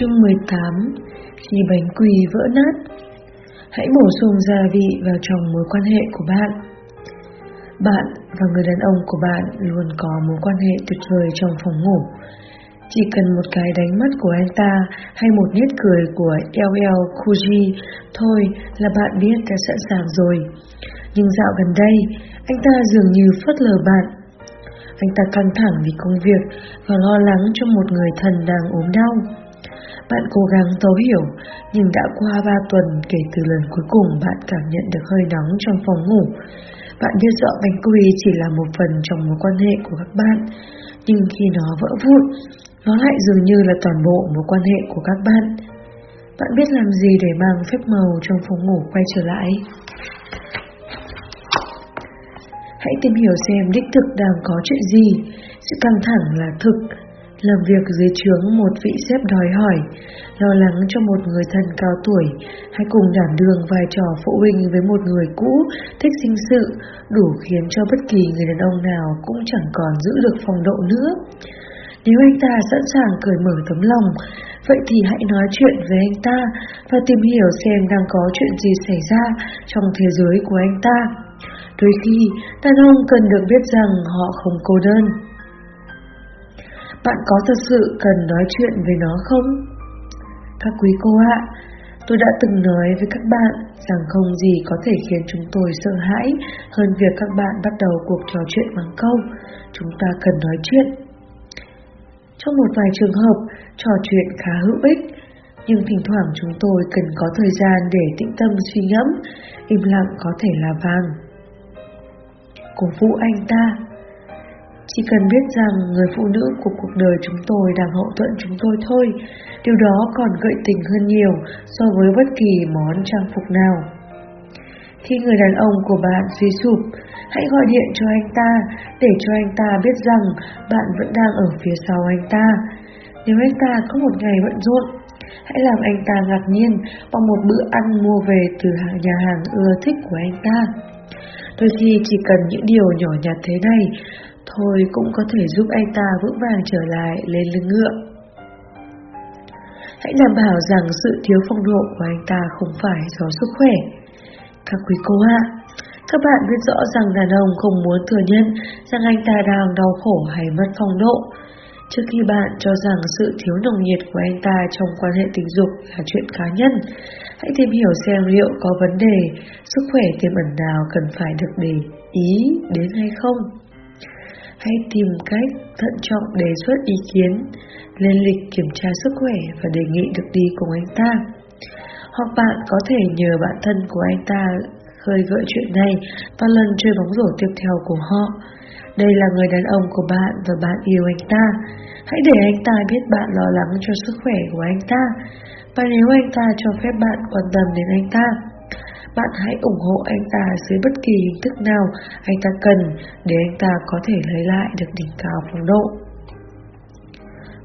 Chương 18 Khi bánh quỳ vỡ nát Hãy bổ sung gia vị vào trong mối quan hệ của bạn. Bạn và người đàn ông của bạn luôn có mối quan hệ tuyệt vời trong phòng ngủ. Chỉ cần một cái đánh mắt của anh ta hay một nét cười của LL Kuji thôi là bạn biết đã sẵn sàng rồi. Nhưng dạo gần đây, anh ta dường như phớt lờ bạn. Anh ta căng thẳng vì công việc và lo lắng cho một người thân đang ốm đau. Bạn cố gắng thấu hiểu, nhưng đã qua 3 tuần kể từ lần cuối cùng bạn cảm nhận được hơi nóng trong phòng ngủ. Bạn biết rõ bánh quy chỉ là một phần trong mối quan hệ của các bạn, nhưng khi nó vỡ vụn, nó lại dường như là toàn bộ mối quan hệ của các bạn. Bạn biết làm gì để mang phép màu trong phòng ngủ quay trở lại? Hãy tìm hiểu xem đích thực đang có chuyện gì. Sự căng thẳng là thực. Làm việc dưới trướng một vị sếp đòi hỏi, lo lắng cho một người thân cao tuổi, hay cùng đảm đương vai trò phụ huynh với một người cũ, thích sinh sự, đủ khiến cho bất kỳ người đàn ông nào cũng chẳng còn giữ được phong độ nữa. Nếu anh ta sẵn sàng cởi mở tấm lòng, vậy thì hãy nói chuyện với anh ta và tìm hiểu xem đang có chuyện gì xảy ra trong thế giới của anh ta. Đôi khi, đàn ông cần được biết rằng họ không cô đơn. Bạn có thật sự cần nói chuyện với nó không? Các quý cô ạ, tôi đã từng nói với các bạn rằng không gì có thể khiến chúng tôi sợ hãi hơn việc các bạn bắt đầu cuộc trò chuyện bằng câu Chúng ta cần nói chuyện. Trong một vài trường hợp, trò chuyện khá hữu ích, nhưng thỉnh thoảng chúng tôi cần có thời gian để tĩnh tâm suy ngẫm, im lặng có thể là vàng cổ vũ anh ta. Chỉ cần biết rằng người phụ nữ của cuộc đời chúng tôi đang hậu thuẫn chúng tôi thôi, điều đó còn gợi tình hơn nhiều so với bất kỳ món trang phục nào. Khi người đàn ông của bạn suy sụp, hãy gọi điện cho anh ta để cho anh ta biết rằng bạn vẫn đang ở phía sau anh ta. Nếu anh ta có một ngày bận rộn, hãy làm anh ta ngạc nhiên bằng một bữa ăn mua về từ nhà hàng ưa thích của anh ta. Đôi khi chỉ cần những điều nhỏ nhặt thế này Thôi cũng có thể giúp anh ta vững vàng trở lại lên lưng ngựa. Hãy đảm bảo rằng sự thiếu phong độ của anh ta không phải do sức khỏe. Các quý cô ạ Các bạn biết rõ rằng đàn ông không muốn thừa nhận rằng anh ta đang đau khổ hay mất phong độ. Trước khi bạn cho rằng sự thiếu nồng nhiệt của anh ta trong quan hệ tình dục là chuyện cá nhân Hãy tìm hiểu xem liệu có vấn đề, sức khỏe tiềm ẩn nào cần phải được để ý đến hay không. Hãy tìm cách thận trọng đề xuất ý kiến, lên lịch kiểm tra sức khỏe và đề nghị được đi cùng anh ta. Hoặc bạn có thể nhờ bạn thân của anh ta khơi gợi chuyện này vào lần chơi bóng rổ tiếp theo của họ. Đây là người đàn ông của bạn và bạn yêu anh ta. Hãy để anh ta biết bạn lo lắng cho sức khỏe của anh ta. Và nếu anh ta cho phép bạn quan tâm đến anh ta, bạn hãy ủng hộ anh ta dưới bất kỳ hình thức nào anh ta cần để anh ta có thể lấy lại được đỉnh cao phong độ.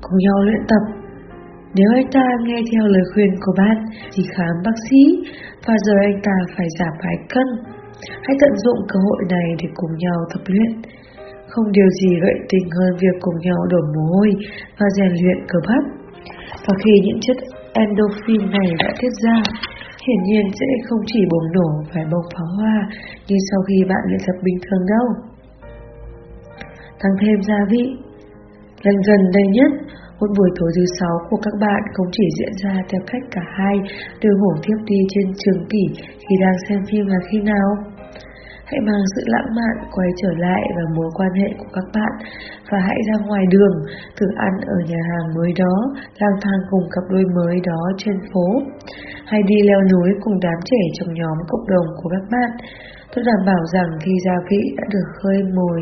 Cùng nhau luyện tập Nếu anh ta nghe theo lời khuyên của bạn thì khám bác sĩ và giờ anh ta phải giảm vài cân. Hãy tận dụng cơ hội này để cùng nhau tập luyện. Không điều gì gợi tình hơn việc cùng nhau đổ mồ hôi và rèn luyện cơ bắp. Và khi những chất endorphin này đã tiết ra, hiển nhiên sẽ không chỉ bùng nổ phải bông pháo hoa như sau khi bạn luyện tập bình thường đâu. Tăng thêm gia vị Lần gần đây nhất, một buổi tối thứ sáu của các bạn không chỉ diễn ra theo cách cả hai đều ngủ thiếp đi trên trường kỷ khi đang xem phim là khi nào. Hãy mang sự lãng mạn quay trở lại vào mối quan hệ của các bạn và hãy ra ngoài đường thử ăn ở nhà hàng mới đó, lang thang cùng cặp đôi mới đó trên phố. Hay đi leo núi cùng đám trẻ trong nhóm cộng đồng của các bạn. Tôi đảm bảo rằng khi gia vị đã được khơi mồi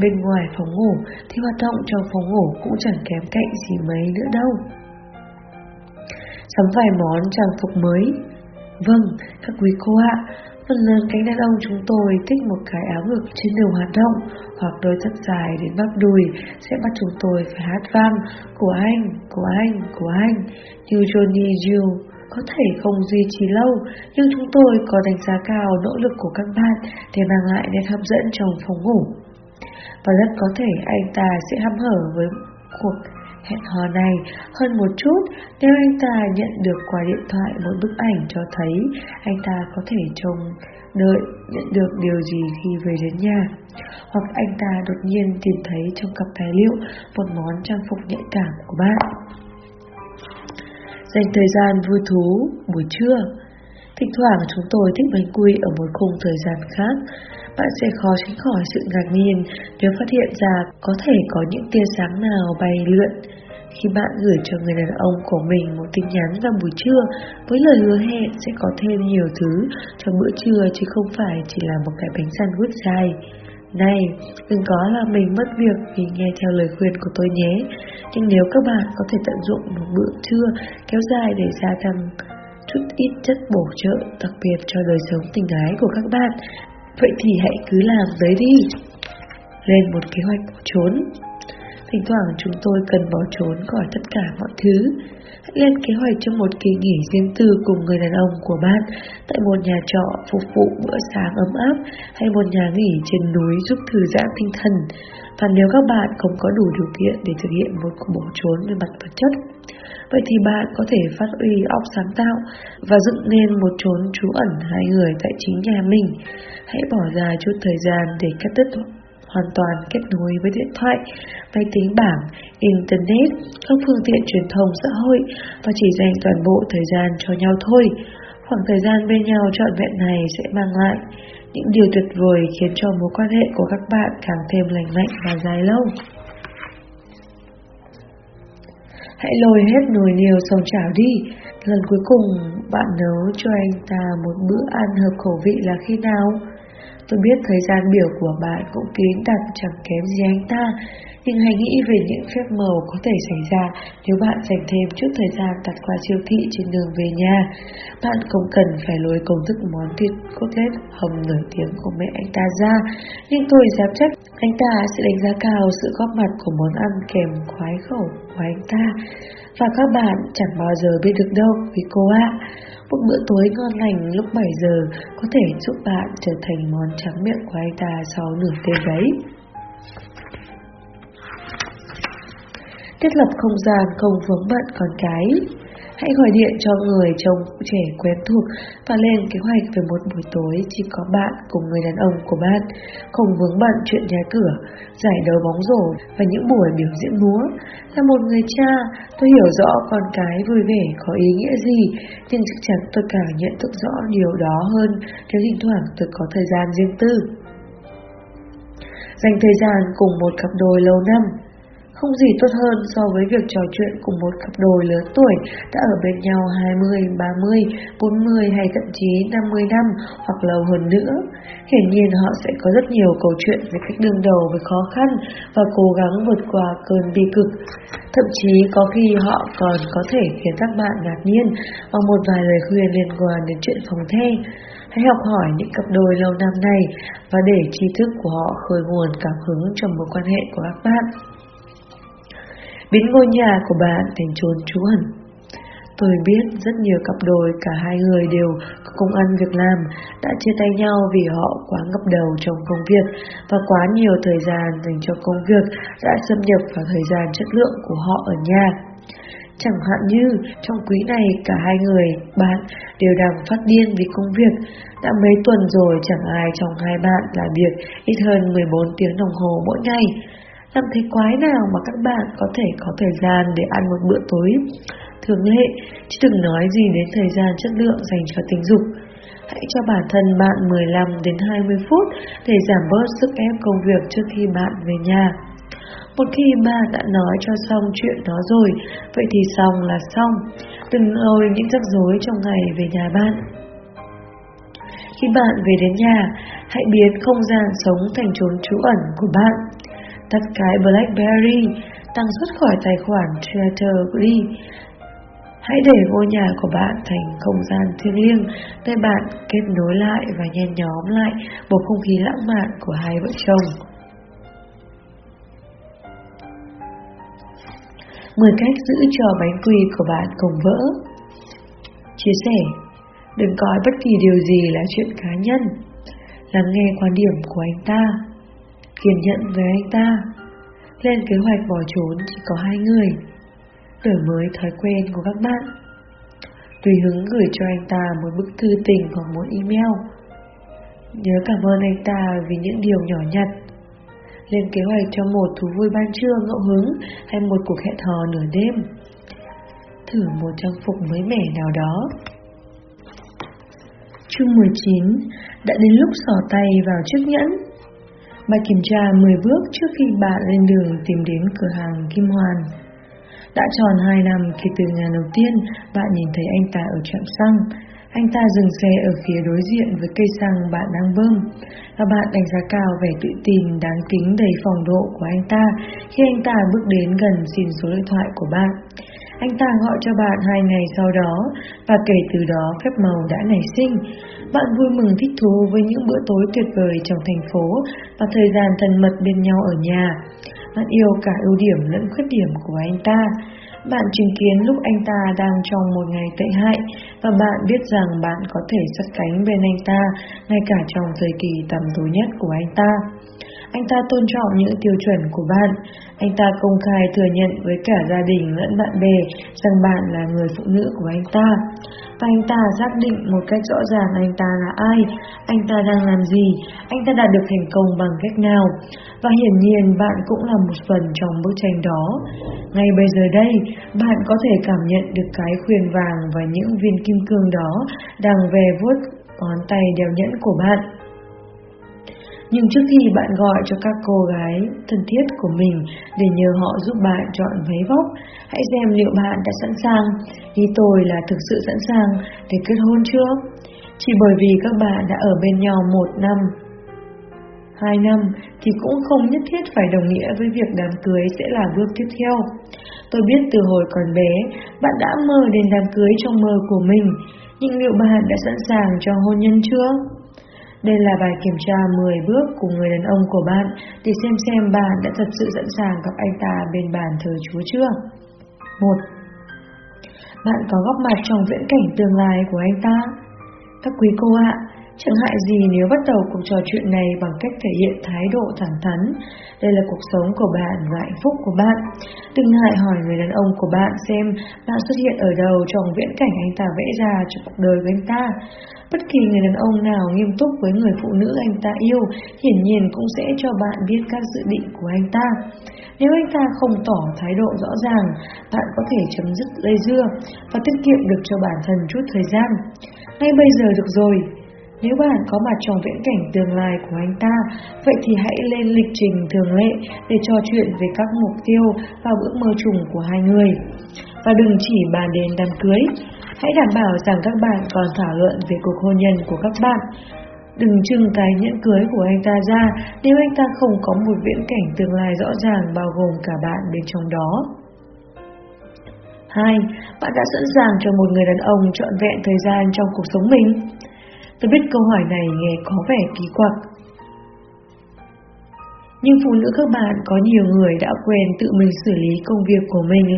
bên ngoài phòng ngủ thì hoạt động trong phòng ngủ cũng chẳng kém cạnh gì mấy nữa đâu. Sắm vài món trang phục mới Vâng, các quý cô ạ, Phần lớn cánh đàn ông chúng tôi thích một cái áo ngực trên đường hoạt động hoặc đôi tất dài đến bắp đùi sẽ bắt chúng tôi phải hát vang của anh, của anh, của anh như Johnny Jill. Có thể không duy trì lâu, nhưng chúng tôi có đánh giá cao nỗ lực của các bạn để mang lại nét hấp dẫn trong phòng ngủ. Và rất có thể anh ta sẽ hăm hở với cuộc Hẹn hò này hơn một chút, nếu anh ta nhận được qua điện thoại một bức ảnh cho thấy, anh ta có thể trông đợi nhận được điều gì khi về đến nhà. Hoặc anh ta đột nhiên tìm thấy trong cặp tài liệu một món trang phục nhạy cảm của bạn. Dành thời gian vui thú buổi trưa Thỉnh thoảng chúng tôi thích bánh quy ở một khung thời gian khác Bạn sẽ khó tránh khỏi sự ngạc nhiên nếu phát hiện ra có thể có những tia sáng nào bay lượn khi bạn gửi cho người đàn ông của mình một tin nhắn vào buổi trưa với lời hứa hẹn sẽ có thêm nhiều thứ cho bữa trưa chứ không phải chỉ là một cái bánh sandwich dài. Này, đừng có là mình mất việc vì nghe theo lời khuyên của tôi nhé. Nhưng nếu các bạn có thể tận dụng một bữa trưa kéo dài để gia tăng chút ít chất bổ trợ đặc biệt cho đời sống tình ái của các bạn, vậy thì hãy cứ làm đấy đi. Lên một kế hoạch trốn. Thỉnh thoảng chúng tôi cần bỏ trốn khỏi tất cả mọi thứ. Hãy lên kế hoạch cho một kỳ nghỉ riêng tư cùng người đàn ông của bạn tại một nhà trọ phục vụ bữa sáng ấm áp hay một nhà nghỉ trên núi giúp thư giãn tinh thần. Và nếu các bạn không có đủ điều kiện để thực hiện một cuộc bỏ trốn về mặt vật chất, vậy thì bạn có thể phát huy óc sáng tạo và dựng nên một chốn trú ẩn hai người tại chính nhà mình. Hãy bỏ ra chút thời gian để cắt đứt hoàn toàn kết nối với điện thoại, máy tính bảng, internet, các phương tiện truyền thông xã hội và chỉ dành toàn bộ thời gian cho nhau thôi. Khoảng thời gian bên nhau trọn vẹn này sẽ mang lại những điều tuyệt vời khiến cho mối quan hệ của các bạn càng thêm lành mạnh và dài lâu. Hãy lôi hết nồi niêu xong chảo đi Lần cuối cùng bạn nấu cho anh ta một bữa ăn hợp khẩu vị là khi nào? Tôi biết thời gian biểu của bạn cũng kín đặt chẳng kém gì anh ta. Nhưng hãy nghĩ về những phép màu có thể xảy ra Nếu bạn dành thêm chút thời gian đặt qua siêu thị trên đường về nhà. Bạn không cần phải lôi công thức món thịt cốt lết hầm nổi tiếng của mẹ anh ta ra. Nhưng tôi dám chắc anh ta sẽ đánh giá cao sự góp mặt của món ăn kèm khoái khẩu của anh ta. Và các bạn chẳng bao giờ biết được đâu vì cô ạ một bữa tối ngon lành lúc 7 giờ có thể giúp bạn trở thành món tráng miệng của anh ta sau nửa đêm đấy. Thiết lập không gian không vướng bận con cái Hãy gọi điện cho người chồng trẻ quen thuộc và lên kế hoạch về một buổi tối chỉ có bạn cùng người đàn ông của bạn, không vướng bận chuyện nhà cửa, giải đấu bóng rổ và những buổi biểu diễn múa. Là một người cha, tôi hiểu rõ con cái vui vẻ có ý nghĩa gì, nhưng chắc chắn tôi càng nhận thức rõ điều đó hơn nếu thỉnh thoảng tôi có thời gian riêng tư. Dành thời gian cùng một cặp đôi lâu năm không gì tốt hơn so với việc trò chuyện cùng một cặp đôi lớn tuổi đã ở bên nhau 20, 30, 40 hay thậm chí 50 năm hoặc lâu hơn nữa. Hiển nhiên họ sẽ có rất nhiều câu chuyện về cách đương đầu với khó khăn và cố gắng vượt qua cơn bi cực. Thậm chí có khi họ còn có thể khiến các bạn ngạc nhiên bằng một vài lời khuyên liên quan đến chuyện phòng the. Hãy học hỏi những cặp đôi lâu năm này và để tri thức của họ khơi nguồn cảm hứng trong mối quan hệ của các bạn biến ngôi nhà của bạn thành chốn trú ẩn. Tôi biết rất nhiều cặp đôi, cả hai người đều có công ăn việc làm, đã chia tay nhau vì họ quá ngập đầu trong công việc và quá nhiều thời gian dành cho công việc đã xâm nhập vào thời gian chất lượng của họ ở nhà. Chẳng hạn như, trong quý này cả hai người, bạn, đều đang phát điên vì công việc. Đã mấy tuần rồi chẳng ai trong hai bạn làm việc ít hơn 14 tiếng đồng hồ mỗi ngày. Chẳng thế quái nào mà các bạn có thể có thời gian để ăn một bữa tối thường lệ, chứ đừng nói gì đến thời gian chất lượng dành cho tình dục. Hãy cho bản thân bạn 15 đến 20 phút để giảm bớt sức ép công việc trước khi bạn về nhà. Một khi bạn đã nói cho xong chuyện đó rồi, vậy thì xong là xong. Đừng lôi những rắc rối trong ngày về nhà bạn. Khi bạn về đến nhà, hãy biến không gian sống thành chốn trú ẩn của bạn tắt cái BlackBerry, tăng xuất khỏi tài khoản Twitter đi. Hãy để ngôi nhà của bạn thành không gian thiêng liêng, nơi bạn kết nối lại và nhen nhóm lại bầu không khí lãng mạn của hai vợ chồng. 10 cách giữ cho bánh quy của bạn không vỡ Chia sẻ Đừng coi bất kỳ điều gì là chuyện cá nhân Lắng nghe quan điểm của anh ta kiên nhẫn với anh ta. Lên kế hoạch bỏ trốn chỉ có hai người. đổi mới thói quen của các bạn. Tùy hứng gửi cho anh ta một bức thư tình hoặc một email. Nhớ cảm ơn anh ta vì những điều nhỏ nhặt. Lên kế hoạch cho một thú vui ban trưa ngẫu hứng hay một cuộc hẹn hò nửa đêm. Thử một trang phục mới mẻ nào đó. Chương 19 Đã đến lúc sỏ tay vào chiếc nhẫn bạn kiểm tra 10 bước trước khi bạn lên đường tìm đến cửa hàng Kim Hoàn. Đã tròn 2 năm kể từ ngày đầu tiên, bạn nhìn thấy anh ta ở trạm xăng. Anh ta dừng xe ở phía đối diện với cây xăng bạn đang bơm. Và bạn đánh giá cao vẻ tự tin, đáng kính đầy phòng độ của anh ta Khi anh ta bước đến gần xin số điện thoại của bạn. Anh ta gọi cho bạn hai ngày sau đó và kể từ đó phép màu đã nảy sinh. Bạn vui mừng thích thú với những bữa tối tuyệt vời trong thành phố và thời gian thân mật bên nhau ở nhà. Bạn yêu cả ưu điểm lẫn khuyết điểm của anh ta. Bạn chứng kiến lúc anh ta đang trong một ngày tệ hại và bạn biết rằng bạn có thể sắt cánh bên anh ta, ngay cả trong thời kỳ tầm tối nhất của anh ta. Anh ta tôn trọng những tiêu chuẩn của bạn. Anh ta công khai thừa nhận với cả gia đình lẫn bạn bè rằng bạn là người phụ nữ của anh ta. Và anh ta xác định một cách rõ ràng anh ta là ai, anh ta đang làm gì, anh ta đạt được thành công bằng cách nào. Và hiển nhiên bạn cũng là một phần trong bức tranh đó. Ngay bây giờ đây, bạn có thể cảm nhận được cái khuyên vàng và những viên kim cương đó đang về vuốt ngón tay đeo nhẫn của bạn. Nhưng trước khi bạn gọi cho các cô gái thân thiết của mình để nhờ họ giúp bạn chọn váy vóc, hãy xem liệu bạn đã sẵn sàng, ý tôi là thực sự sẵn sàng để kết hôn chưa? Chỉ bởi vì các bạn đã ở bên nhau một năm, hai năm thì cũng không nhất thiết phải đồng nghĩa với việc đám cưới sẽ là bước tiếp theo. Tôi biết từ hồi còn bé, bạn đã mơ đến đám cưới trong mơ của mình, nhưng liệu bạn đã sẵn sàng cho hôn nhân chưa? Đây là bài kiểm tra 10 bước của người đàn ông của bạn để xem xem bạn đã thật sự sẵn sàng gặp anh ta bên bàn thờ Chúa chưa. 1. Bạn có góp mặt trong viễn cảnh tương lai của anh ta? Các quý cô ạ, chẳng hại gì nếu bắt đầu cuộc trò chuyện này bằng cách thể hiện thái độ thẳng thắn. Đây là cuộc sống của bạn và hạnh phúc của bạn. Đừng ngại hỏi người đàn ông của bạn xem bạn xuất hiện ở đâu trong viễn cảnh anh ta vẽ ra cho cuộc đời của anh ta. Bất kỳ người đàn ông nào nghiêm túc với người phụ nữ anh ta yêu, hiển nhiên cũng sẽ cho bạn biết các dự định của anh ta. Nếu anh ta không tỏ thái độ rõ ràng, bạn có thể chấm dứt dây dưa và tiết kiệm được cho bản thân chút thời gian. Ngay bây giờ được rồi, nếu bạn có mặt trong viễn cảnh tương lai của anh ta, vậy thì hãy lên lịch trình thường lệ để trò chuyện về các mục tiêu và bữa mơ chung của hai người. Và đừng chỉ bàn đến đám cưới, hãy đảm bảo rằng các bạn còn thảo luận về cuộc hôn nhân của các bạn. Đừng trưng cái nhẫn cưới của anh ta ra nếu anh ta không có một viễn cảnh tương lai rõ ràng bao gồm cả bạn bên trong đó. 2. Bạn đã sẵn sàng cho một người đàn ông trọn vẹn thời gian trong cuộc sống mình? Tôi biết câu hỏi này nghe có vẻ kỳ quặc, nhưng phụ nữ các bạn có nhiều người đã quen tự mình xử lý công việc của mình.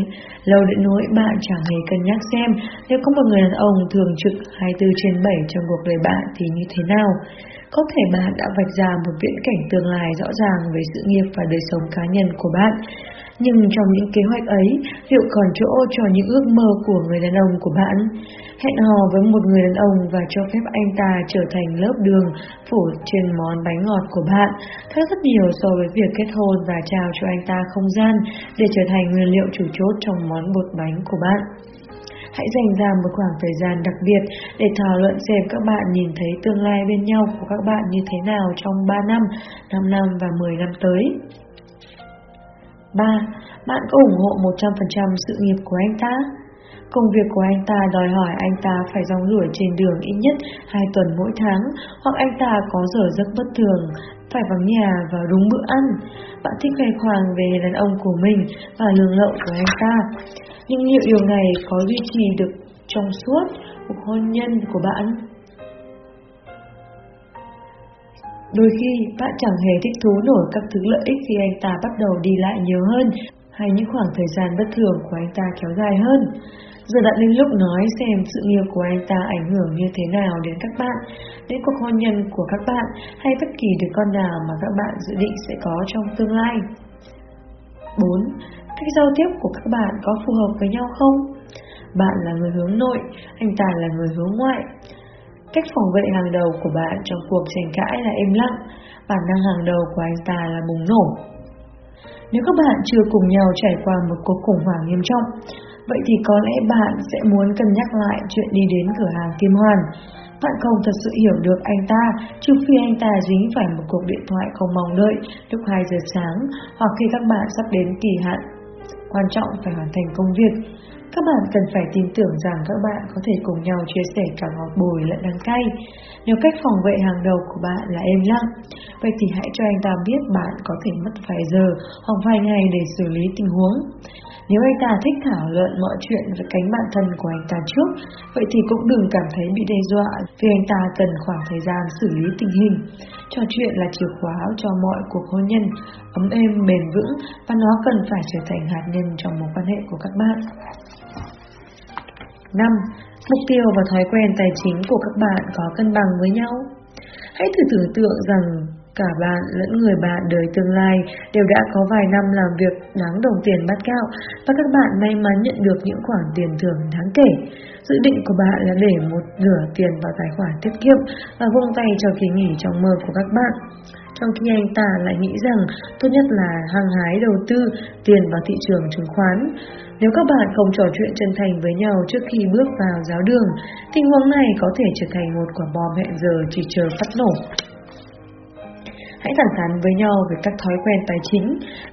Lâu đến nỗi bạn chẳng hề cân nhắc xem nếu có một người đàn ông thường trực 24 trên 7 trong cuộc đời bạn thì như thế nào. Có thể bạn đã vạch ra một viễn cảnh tương lai rõ ràng về sự nghiệp và đời sống cá nhân của bạn. Nhưng trong những kế hoạch ấy, liệu còn chỗ cho những ước mơ của người đàn ông của bạn? Hẹn hò với một người đàn ông và cho phép anh ta trở thành lớp đường phủ trên món bánh ngọt của bạn, khác rất nhiều so với việc kết hôn và trao cho anh ta không gian để trở thành nguyên liệu chủ chốt trong món bột bánh của bạn. Hãy dành ra một khoảng thời gian đặc biệt để thảo luận xem các bạn nhìn thấy tương lai bên nhau của các bạn như thế nào trong 3 năm, 5 năm và 10 năm tới. 3. Bạn có ủng hộ 100% sự nghiệp của anh ta? Công việc của anh ta đòi hỏi anh ta phải rong ruổi trên đường ít nhất 2 tuần mỗi tháng, hoặc anh ta có giờ giấc bất thường, phải vắng nhà vào đúng bữa ăn. Bạn thích khoe khoang về đàn ông của mình và lương lậu của anh ta. Nhưng liệu điều này có duy trì được trong suốt cuộc hôn nhân của bạn? Đôi khi bạn chẳng hề thích thú nổi các thứ lợi ích khi anh ta bắt đầu đi lại nhiều hơn hay những khoảng thời gian bất thường của anh ta kéo dài hơn. Giờ đã đến lúc nói xem sự nghiệp của anh ta ảnh hưởng như thế nào đến các bạn, đến cuộc hôn nhân của các bạn hay bất kỳ đứa con nào mà các bạn dự định sẽ có trong tương lai. 4. Cách giao tiếp của các bạn có phù hợp với nhau không? Bạn là người hướng nội, anh ta là người hướng ngoại. Cách phòng vệ hàng đầu của bạn trong cuộc tranh cãi là im lặng, bản năng hàng đầu của anh ta là bùng nổ. Nếu các bạn chưa cùng nhau trải qua một cuộc khủng hoảng nghiêm trọng, vậy thì có lẽ bạn sẽ muốn cân nhắc lại chuyện đi đến cửa hàng Kim Hoàn. Bạn không thật sự hiểu được anh ta, trừ phi anh ta dính phải một cuộc điện thoại không mong đợi lúc 2 giờ sáng hoặc khi các bạn sắp đến kỳ hạn. Quan trọng phải hoàn thành công việc. Các bạn cần phải tin tưởng rằng các bạn có thể cùng nhau chia sẻ cả ngọt bùi lẫn đắng cay. Nếu cách phòng vệ hàng đầu của bạn là êm lặng, vậy thì hãy cho anh ta biết bạn có thể mất vài giờ hoặc vài ngày để xử lý tình huống. Nếu anh ta thích thảo luận mọi chuyện với cánh bạn thân của anh ta trước, vậy thì cũng đừng cảm thấy bị đe dọa vì anh ta cần khoảng thời gian xử lý tình hình. Trò chuyện là chìa khóa cho mọi cuộc hôn nhân, ấm êm, bền vững và nó cần phải trở thành hạt nhân trong mối quan hệ của các bạn. 5. Mục tiêu và thói quen tài chính của các bạn có cân bằng với nhau. Hãy thử tưởng tượng rằng cả bạn lẫn người bạn đời tương lai đều đã có vài năm làm việc đáng đồng tiền bát gạo và các bạn may mắn nhận được những khoản tiền thưởng đáng kể. Dự định của bạn là để một nửa tiền vào tài khoản tiết kiệm và vung tay cho kỳ nghỉ trong mơ của các bạn. Trong khi anh ta lại nghĩ rằng tốt nhất là hăng hái đầu tư tiền vào thị trường chứng khoán. Nếu các bạn không trò chuyện chân thành với nhau trước khi bước vào giáo đường, tình huống này có thể trở thành một quả bom hẹn giờ chỉ chờ phát nổ. Hãy thẳng thắn với nhau về các thói quen tài chính,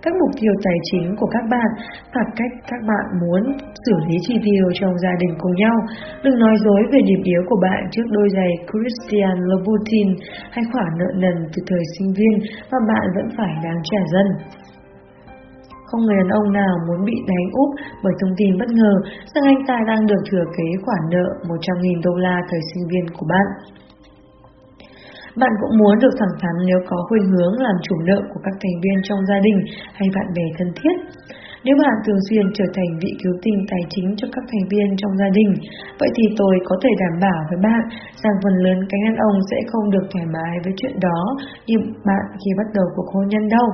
các mục tiêu tài chính của các bạn và cách các bạn muốn xử lý chi tiêu trong gia đình cùng nhau. Đừng nói dối về điểm yếu của bạn trước đôi giày Christian Louboutin hay khoản nợ nần từ thời sinh viên mà bạn vẫn phải đáng trả dần. Không người đàn ông nào muốn bị đánh úp bởi thông tin bất ngờ rằng anh ta đang được thừa kế khoản nợ 100.000 đô la thời sinh viên của bạn. Bạn cũng muốn được thẳng thắn nếu có khuynh hướng làm chủ nợ của các thành viên trong gia đình hay bạn bè thân thiết. Nếu bạn thường xuyên trở thành vị cứu tinh tài chính cho các thành viên trong gia đình, vậy thì tôi có thể đảm bảo với bạn rằng phần lớn cánh đàn ông sẽ không được thoải mái với chuyện đó như bạn khi bắt đầu cuộc hôn nhân đâu.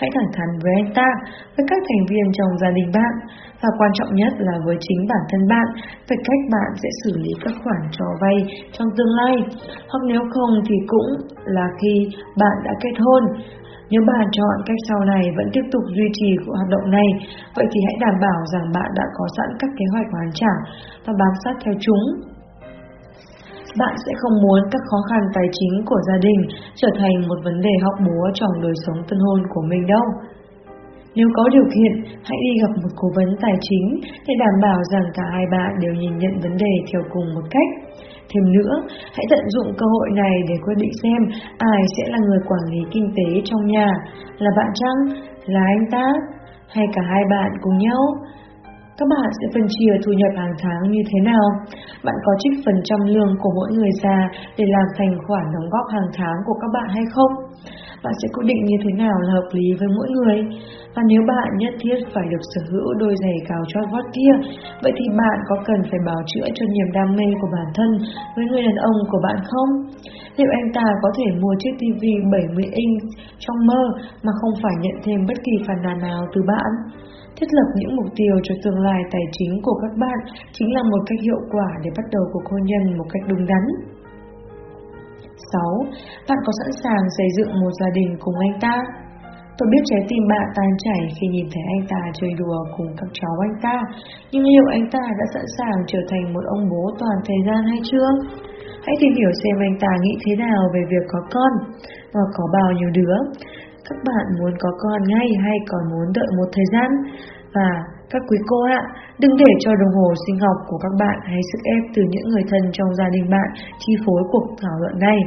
Hãy thẳng thắn với anh ta, với các thành viên trong gia đình bạn, và quan trọng nhất là với chính bản thân bạn về cách bạn sẽ xử lý các khoản cho vay trong tương lai, hoặc nếu không thì cũng là khi bạn đã kết hôn. Nếu bạn chọn cách sau này vẫn tiếp tục duy trì hoạt động này, vậy thì hãy đảm bảo rằng bạn đã có sẵn các kế hoạch hoàn trả và bám sát theo chúng. Bạn sẽ không muốn các khó khăn tài chính của gia đình trở thành một vấn đề hóc búa trong đời sống tân hôn của mình đâu. Nếu có điều kiện, hãy đi gặp một cố vấn tài chính để đảm bảo rằng cả hai bạn đều nhìn nhận vấn đề theo cùng một cách. Thêm nữa, hãy tận dụng cơ hội này để quyết định xem ai sẽ là người quản lý kinh tế trong nhà, là bạn chăng, là anh ta, hay cả hai bạn cùng nhau. Các bạn sẽ phân chia thu nhập hàng tháng như thế nào? Bạn có trích phần trăm lương của mỗi người ra để làm thành khoản đóng góp hàng tháng của các bạn hay không? Bạn sẽ quyết định như thế nào là hợp lý với mỗi người? Và nếu bạn nhất thiết phải được sở hữu đôi giày cao chót vót kia, vậy thì bạn có cần phải bảo chữa cho niềm đam mê của bản thân với người đàn ông của bạn không? Liệu anh ta có thể mua chiếc TV 70 inch trong mơ mà không phải nhận thêm bất kỳ phản nàn nào từ bạn? Thiết lập những mục tiêu cho tương lai tài chính của các bạn chính là một cách hiệu quả để bắt đầu cuộc hôn nhân một cách đúng đắn. 6. Bạn có sẵn sàng xây dựng một gia đình cùng anh ta? Tôi biết trái tim bạn tan chảy khi nhìn thấy anh ta chơi đùa cùng các cháu anh ta, nhưng liệu anh ta đã sẵn sàng trở thành một ông bố toàn thời gian hay chưa? Hãy tìm hiểu xem anh ta nghĩ thế nào về việc có con, và có bao nhiêu đứa. Các bạn muốn có con ngay hay còn muốn đợi một thời gian? Và các quý cô ạ, đừng để cho đồng hồ sinh học của các bạn hay sức ép từ những người thân trong gia đình bạn chi phối cuộc thảo luận này.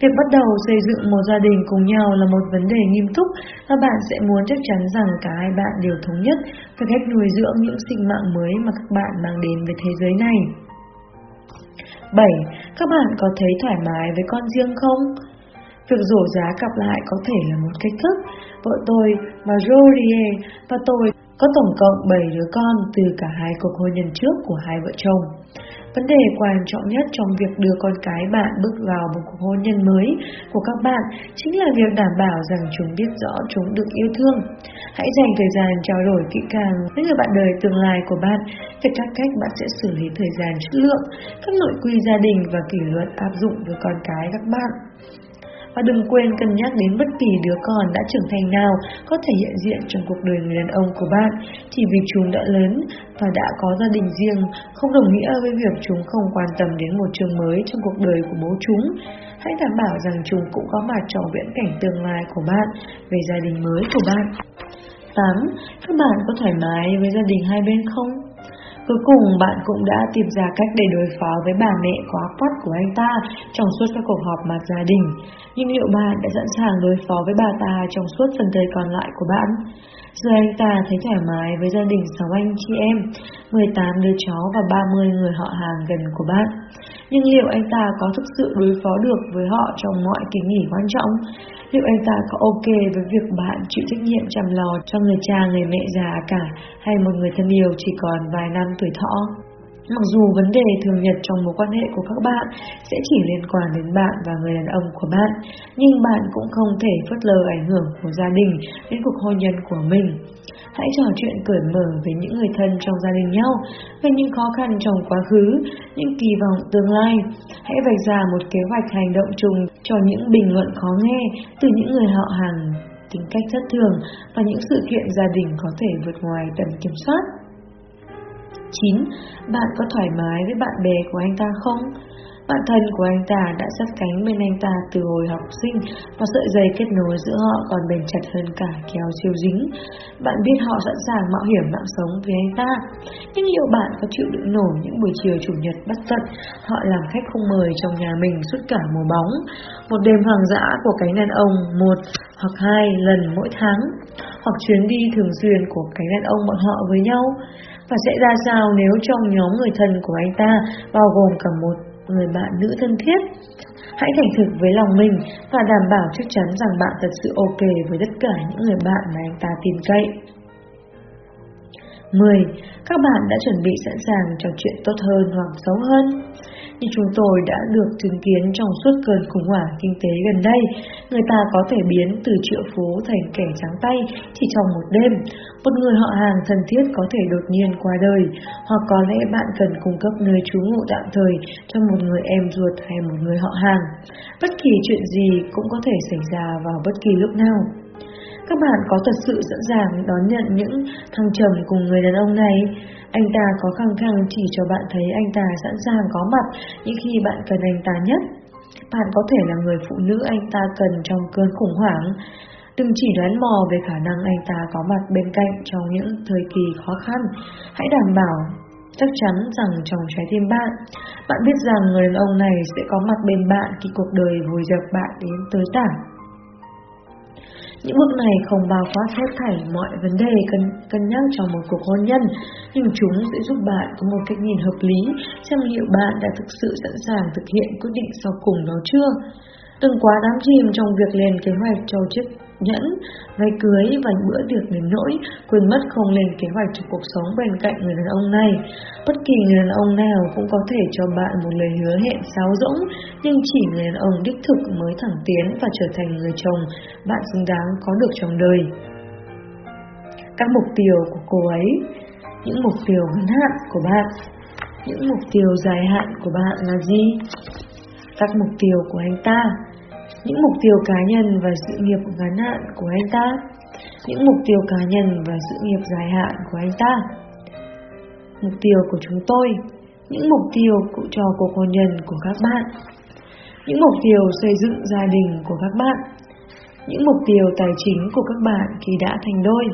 Việc bắt đầu xây dựng một gia đình cùng nhau là một vấn đề nghiêm túc và bạn sẽ muốn chắc chắn rằng cả hai bạn đều thống nhất về cách nuôi dưỡng những sinh mạng mới mà các bạn mang đến với thế giới này. 7. Các bạn có thấy thoải mái với con riêng không? Việc rổ giá cặp lại có thể là một cách thức. Vợ tôi, và Rorie và tôi có tổng cộng 7 đứa con từ cả hai cuộc hôn nhân trước của hai vợ chồng. Vấn đề quan trọng nhất trong việc đưa con cái bạn bước vào một cuộc hôn nhân mới của các bạn chính là việc đảm bảo rằng chúng biết rõ chúng được yêu thương. Hãy dành thời gian trao đổi kỹ càng với người bạn đời tương lai của bạn về các cách bạn sẽ xử lý thời gian chất lượng, các nội quy gia đình và kỷ luật áp dụng với con cái các bạn. Và đừng quên cân nhắc đến bất kỳ đứa con đã trưởng thành nào có thể hiện diện trong cuộc đời người đàn ông của bạn chỉ vì chúng đã lớn và đã có gia đình riêng, không đồng nghĩa với việc chúng không quan tâm đến một trường mới trong cuộc đời của bố chúng. Hãy đảm bảo rằng chúng cũng có mặt trong viễn cảnh tương lai của bạn, về gia đình mới của bạn. 8. Các bạn có thoải mái với gia đình hai bên không? Cuối cùng bạn cũng đã tìm ra cách để đối phó với bà mẹ quá quắt của anh ta trong suốt các cuộc họp mặt gia đình. Nhưng liệu bạn đã sẵn sàng đối phó với bà ta trong suốt phần đời còn lại của bạn? Giờ anh ta thấy thoải mái với gia đình 6 anh chị em, 18 đứa cháu và 30 người họ hàng gần của bạn. Nhưng liệu anh ta có thực sự đối phó được với họ trong mọi kỳ nghỉ quan trọng? Liệu anh ta có ok với việc bạn chịu trách nhiệm chăm lo cho người cha người mẹ già cả hay một người thân yêu chỉ còn vài năm tuổi thọ? Mặc dù vấn đề thường nhật trong mối quan hệ của các bạn sẽ chỉ liên quan đến bạn và người đàn ông của bạn, nhưng bạn cũng không thể phớt lờ ảnh hưởng của gia đình đến cuộc hôn nhân của mình. Hãy trò chuyện cởi mở với những người thân trong gia đình nhau, về những khó khăn trong quá khứ, những kỳ vọng tương lai. Hãy vạch ra một kế hoạch hành động chung cho những bình luận khó nghe từ những người họ hàng tính cách thất thường và những sự kiện gia đình có thể vượt ngoài tầm kiểm soát. 9. Bạn có thoải mái với bạn bè của anh ta không? Bạn thân của anh ta đã sát cánh bên anh ta từ hồi học sinh và sợi dây kết nối giữa họ còn bền chặt hơn cả kéo siêu dính. Bạn biết họ sẵn sàng mạo hiểm mạng sống vì anh ta. Nhưng liệu bạn có chịu đựng nổi những buổi chiều chủ nhật bất tận, họ làm khách không mời trong nhà mình suốt cả mùa bóng? Một đêm hoàng dã của cánh đàn ông một hoặc hai lần mỗi tháng, hoặc chuyến đi thường xuyên của cánh đàn ông bọn họ với nhau và sẽ ra sao nếu trong nhóm người thân của anh ta, bao gồm cả một người bạn nữ thân thiết. Hãy thành thực với lòng mình và đảm bảo chắc chắn rằng bạn thật sự ok với tất cả những người bạn mà anh ta tin cậy. 10. Các bạn đã chuẩn bị sẵn sàng cho chuyện tốt hơn hoặc xấu hơn như chúng tôi đã được chứng kiến trong suốt cơn khủng hoảng kinh tế gần đây, người ta có thể biến từ triệu phú thành kẻ trắng tay chỉ trong một đêm. Một người họ hàng thân thiết có thể đột nhiên qua đời, hoặc có lẽ bạn cần cung cấp nơi trú ngụ tạm thời cho một người em ruột hay một người họ hàng. Bất kỳ chuyện gì cũng có thể xảy ra vào bất kỳ lúc nào. Các bạn có thật sự sẵn sàng đón nhận những thăng trầm cùng người đàn ông này? Anh ta có khăng khăng chỉ cho bạn thấy anh ta sẵn sàng có mặt những khi bạn cần anh ta nhất. Bạn có thể là người phụ nữ anh ta cần trong cơn khủng hoảng. Đừng chỉ đoán mò về khả năng anh ta có mặt bên cạnh trong những thời kỳ khó khăn. Hãy đảm bảo chắc chắn rằng trong trái tim bạn, bạn biết rằng người đàn ông này sẽ có mặt bên bạn khi cuộc đời vùi dập bạn đến tới tảng. Những bước này không bao quát hết thảy mọi vấn đề cân, cân nhắc trong một cuộc hôn nhân, nhưng chúng sẽ giúp bạn có một cách nhìn hợp lý xem liệu bạn đã thực sự sẵn sàng thực hiện quyết định sau cùng đó chưa. Đừng quá đám chìm trong việc lên kế hoạch cho chiếc nhẫn, váy cưới và bữa tiệc đến nỗi quên mất không lên kế hoạch cho cuộc sống bên cạnh người đàn ông này. Bất kỳ người đàn ông nào cũng có thể cho bạn một lời hứa hẹn sáo rỗng, nhưng chỉ người đàn ông đích thực mới thẳng tiến và trở thành người chồng bạn xứng đáng có được trong đời. Các mục tiêu của cô ấy Những mục tiêu ngắn hạn của bạn Những mục tiêu dài hạn của bạn là gì? Các mục tiêu của anh ta những mục tiêu cá nhân và sự nghiệp ngắn hạn của anh ta, những mục tiêu cá nhân và sự nghiệp dài hạn của anh ta. Mục tiêu của chúng tôi, những mục tiêu cụ cho cuộc hôn nhân của các bạn, những mục tiêu xây dựng gia đình của các bạn, những mục tiêu tài chính của các bạn khi đã thành đôi,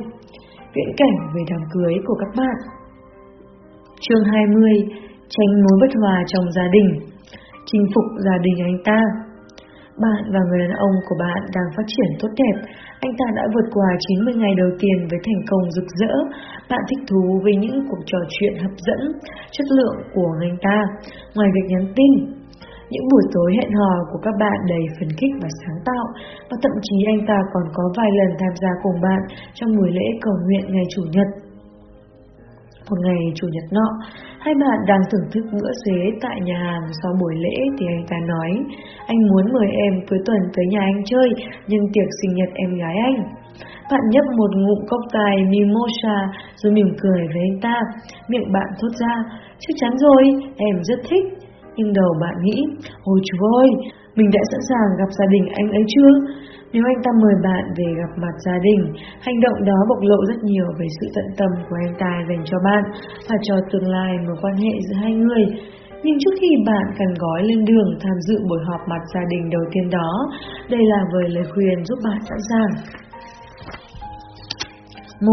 viễn cảnh về đám cưới của các bạn. Chương 20 Tránh mối bất hòa trong gia đình. Chinh phục gia đình anh ta bạn và người đàn ông của bạn đang phát triển tốt đẹp. Anh ta đã vượt qua 90 ngày đầu tiên với thành công rực rỡ. Bạn thích thú với những cuộc trò chuyện hấp dẫn, chất lượng của anh ta. Ngoài việc nhắn tin, những buổi tối hẹn hò của các bạn đầy phấn khích và sáng tạo, và thậm chí anh ta còn có vài lần tham gia cùng bạn trong buổi lễ cầu nguyện ngày Chủ nhật. Một ngày chủ nhật nọ, hai bạn đang thưởng thức bữa xế tại nhà hàng sau buổi lễ thì anh ta nói Anh muốn mời em cuối tuần tới nhà anh chơi nhưng tiệc sinh nhật em gái anh. Bạn nhấp một ngụm cốc tài mimosa rồi mỉm cười với anh ta Miệng bạn thốt ra Chắc chắn rồi, em rất thích. Nhưng đầu bạn nghĩ Ôi chú ơi, mình đã sẵn sàng gặp gia đình anh ấy chưa? Nếu anh ta mời bạn về gặp mặt gia đình, hành động đó bộc lộ rất nhiều về sự tận tâm của anh ta dành cho bạn và cho tương lai mối quan hệ giữa hai người. Nhưng trước khi bạn cần gói lên đường tham dự buổi họp mặt gia đình đầu tiên đó, đây là vời lời khuyên giúp bạn sẵn sàng. 1.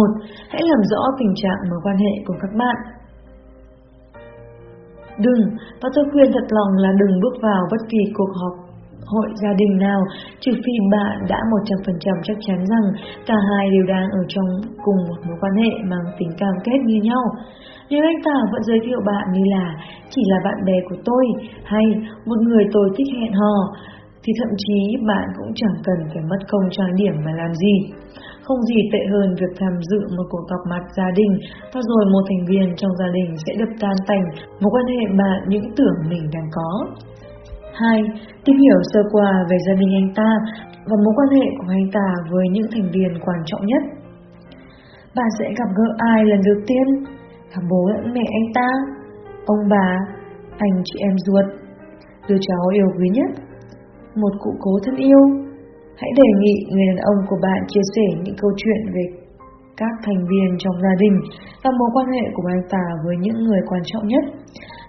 Hãy làm rõ tình trạng mối quan hệ của các bạn. Đừng, và tôi khuyên thật lòng là đừng bước vào bất kỳ cuộc họp hội gia đình nào, trừ phi bạn đã 100% chắc chắn rằng cả hai đều đang ở trong cùng một mối quan hệ mang tính cam kết như nhau. Nếu anh ta vẫn giới thiệu bạn như là chỉ là bạn bè của tôi hay một người tôi thích hẹn hò, thì thậm chí bạn cũng chẳng cần phải mất công trang điểm mà làm gì. Không gì tệ hơn việc tham dự một cuộc gặp mặt gia đình và rồi một thành viên trong gia đình sẽ đập tan tành mối quan hệ bạn những tưởng mình đang có. 2. Tìm hiểu sơ qua về gia đình anh ta và mối quan hệ của anh ta với những thành viên quan trọng nhất. Bạn sẽ gặp gỡ ai lần đầu tiên? Cả bố lẫn mẹ anh ta, ông bà, anh chị em ruột, đứa cháu yêu quý nhất, một cụ cố thân yêu. Hãy đề nghị người đàn ông của bạn chia sẻ những câu chuyện về các thành viên trong gia đình và mối quan hệ của anh ta với những người quan trọng nhất.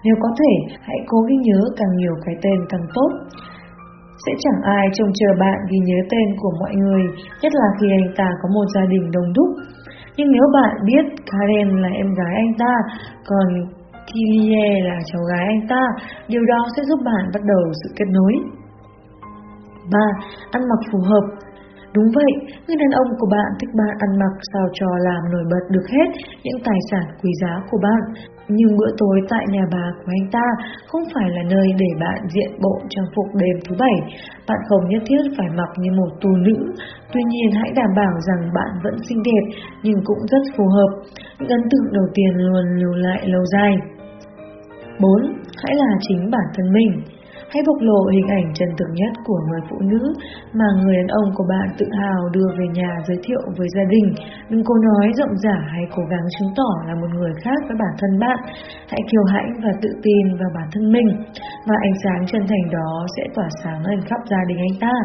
Nếu có thể, hãy cố ghi nhớ càng nhiều cái tên càng tốt. Sẽ chẳng ai trông chờ bạn ghi nhớ tên của mọi người, nhất là khi anh ta có một gia đình đông đúc. Nhưng nếu bạn biết Karen là em gái anh ta, còn Kylie là cháu gái anh ta, điều đó sẽ giúp bạn bắt đầu sự kết nối. 3. Ăn mặc phù hợp Đúng vậy, người đàn ông của bạn thích bạn ăn mặc sao cho làm nổi bật được hết những tài sản quý giá của bạn. Nhưng bữa tối tại nhà bà của anh ta không phải là nơi để bạn diện bộ trang phục đêm thứ bảy. Bạn không nhất thiết phải mặc như một tù nữ. Tuy nhiên hãy đảm bảo rằng bạn vẫn xinh đẹp nhưng cũng rất phù hợp. Những ấn tượng đầu tiên luôn lưu lại lâu dài. 4. Hãy là chính bản thân mình. Hãy bộc lộ hình ảnh chân thực nhất của người phụ nữ mà người đàn ông của bạn tự hào đưa về nhà giới thiệu với gia đình. Đừng cố nói rộng giả hay cố gắng chứng tỏ là một người khác với bản thân bạn. Hãy kiêu hãnh và tự tin vào bản thân mình và ánh sáng chân thành đó sẽ tỏa sáng lên khắp gia đình anh ta.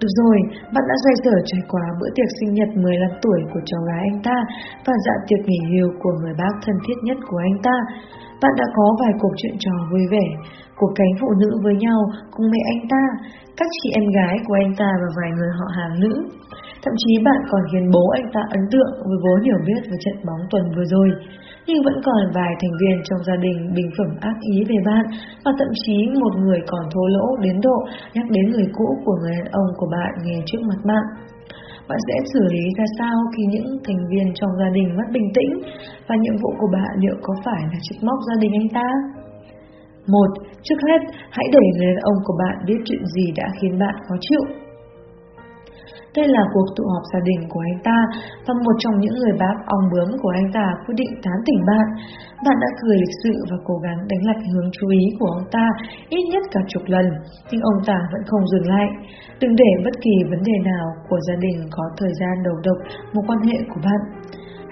Được rồi, bạn đã xoay sở trải qua bữa tiệc sinh nhật 15 tuổi của cháu gái anh ta và dạ tiệc nghỉ hưu của người bác thân thiết nhất của anh ta. Bạn đã có vài cuộc chuyện trò vui vẻ, cuộc cánh phụ nữ với nhau cùng mẹ anh ta, các chị em gái của anh ta và vài người họ hàng nữ. Thậm chí bạn còn khiến bố anh ta ấn tượng với vốn hiểu biết về trận bóng tuần vừa rồi. Nhưng vẫn còn vài thành viên trong gia đình bình phẩm ác ý về bạn và thậm chí một người còn thô lỗ đến độ nhắc đến người cũ của người đàn ông của bạn nghe trước mặt bạn. Bạn sẽ xử lý ra sao khi những thành viên trong gia đình mất bình tĩnh và nhiệm vụ của bạn liệu có phải là trách móc gia đình anh ta? Một, trước hết, hãy để người đàn ông của bạn biết chuyện gì đã khiến bạn khó chịu. Đây là cuộc tụ họp gia đình của anh ta và một trong những người bác ong bướm của anh ta quyết định tán tỉnh bạn. Bạn đã cười lịch sự và cố gắng đánh lạc hướng chú ý của ông ta ít nhất cả chục lần, nhưng ông ta vẫn không dừng lại. Đừng để bất kỳ vấn đề nào của gia đình có thời gian đầu độc một quan hệ của bạn.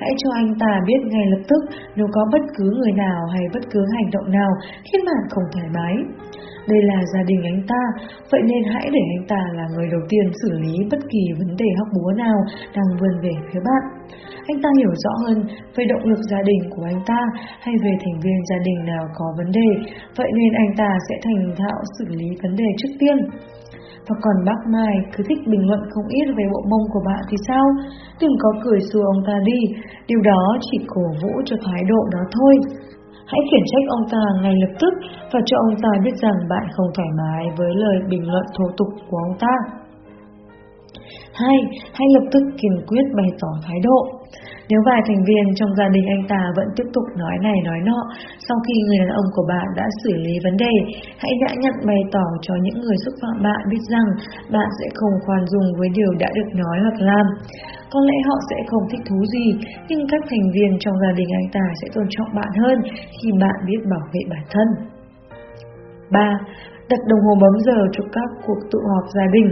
Hãy cho anh ta biết ngay lập tức nếu có bất cứ người nào hay bất cứ hành động nào khiến bạn không thoải mái. Đây là gia đình anh ta, vậy nên hãy để anh ta là người đầu tiên xử lý bất kỳ vấn đề hóc búa nào đang vươn về phía bạn. Anh ta hiểu rõ hơn về động lực gia đình của anh ta hay về thành viên gia đình nào có vấn đề, vậy nên anh ta sẽ thành thạo xử lý vấn đề trước tiên. Và còn bác Mai cứ thích bình luận không ít về bộ mông của bạn thì sao? Đừng có cười xua ông ta đi, điều đó chỉ cổ vũ cho thái độ đó thôi. Hãy khiển trách ông ta ngay lập tức và cho ông ta biết rằng bạn không thoải mái với lời bình luận thô tục của ông ta. 2. Hãy lập tức kiên quyết bày tỏ thái độ. Nếu vài thành viên trong gia đình anh ta vẫn tiếp tục nói này nói nọ, sau khi người đàn ông của bạn đã xử lý vấn đề, hãy nhã nhặn bày tỏ cho những người xúc phạm bạn biết rằng bạn sẽ không khoan dung với điều đã được nói hoặc làm. Có lẽ họ sẽ không thích thú gì, nhưng các thành viên trong gia đình anh ta sẽ tôn trọng bạn hơn khi bạn biết bảo vệ bản thân. 3. Đặt đồng hồ bấm giờ cho các cuộc tụ họp gia đình.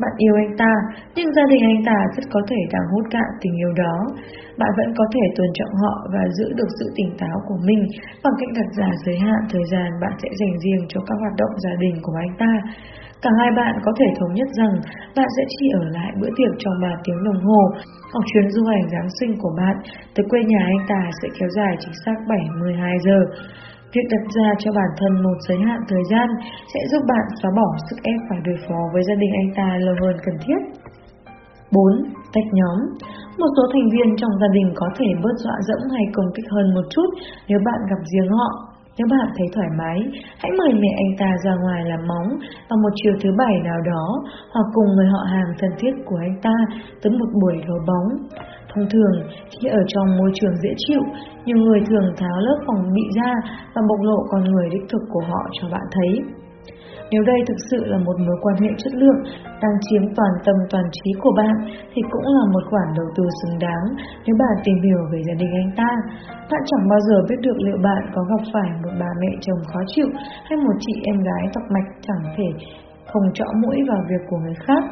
Bạn yêu anh ta, nhưng gia đình anh ta rất có thể đang hút cạn tình yêu đó. Bạn vẫn có thể tôn trọng họ và giữ được sự tỉnh táo của mình bằng cách đặt ra giới hạn thời gian bạn sẽ dành riêng cho các hoạt động gia đình của anh ta. Cả hai bạn có thể thống nhất rằng bạn sẽ chỉ ở lại bữa tiệc trong 3 tiếng đồng hồ, hoặc chuyến du hành Giáng sinh của bạn tới quê nhà anh ta sẽ kéo dài chính xác 72 giờ. Việc đặt ra cho bản thân một giới hạn thời gian sẽ giúp bạn xóa bỏ sức ép phải đối phó với gia đình anh ta lâu hơn cần thiết. 4. Tách nhóm Một số thành viên trong gia đình có thể bớt dọa dẫm hay công kích hơn một chút nếu bạn gặp riêng họ. Nếu bạn thấy thoải mái, hãy mời mẹ anh ta ra ngoài làm móng vào một chiều thứ bảy nào đó hoặc cùng người họ hàng thân thiết của anh ta tới một buổi đấu bóng. Thông thường, khi ở trong môi trường dễ chịu, nhiều người thường tháo lớp phòng bị ra và bộc lộ con người đích thực của họ cho bạn thấy. Nếu đây thực sự là một mối quan hệ chất lượng đang chiếm toàn tâm toàn trí của bạn thì cũng là một khoản đầu tư xứng đáng nếu bạn tìm hiểu về gia đình anh ta. Bạn chẳng bao giờ biết được liệu bạn có gặp phải một bà mẹ chồng khó chịu hay một chị em gái tọc mạch chẳng thể không trõ mũi vào việc của người khác.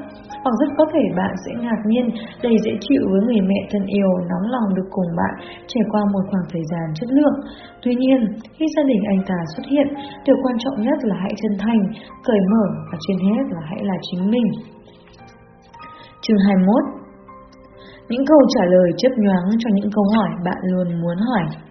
Hoặc rất có thể bạn sẽ ngạc nhiên, đầy dễ chịu với người mẹ thân yêu, nóng lòng được cùng bạn trải qua một khoảng thời gian chất lượng. Tuy nhiên, khi gia đình anh ta xuất hiện, điều quan trọng nhất là hãy chân thành, cởi mở và trên hết là hãy là chính mình. Chương 21 Những câu trả lời chấp nhoáng cho những câu hỏi bạn luôn muốn hỏi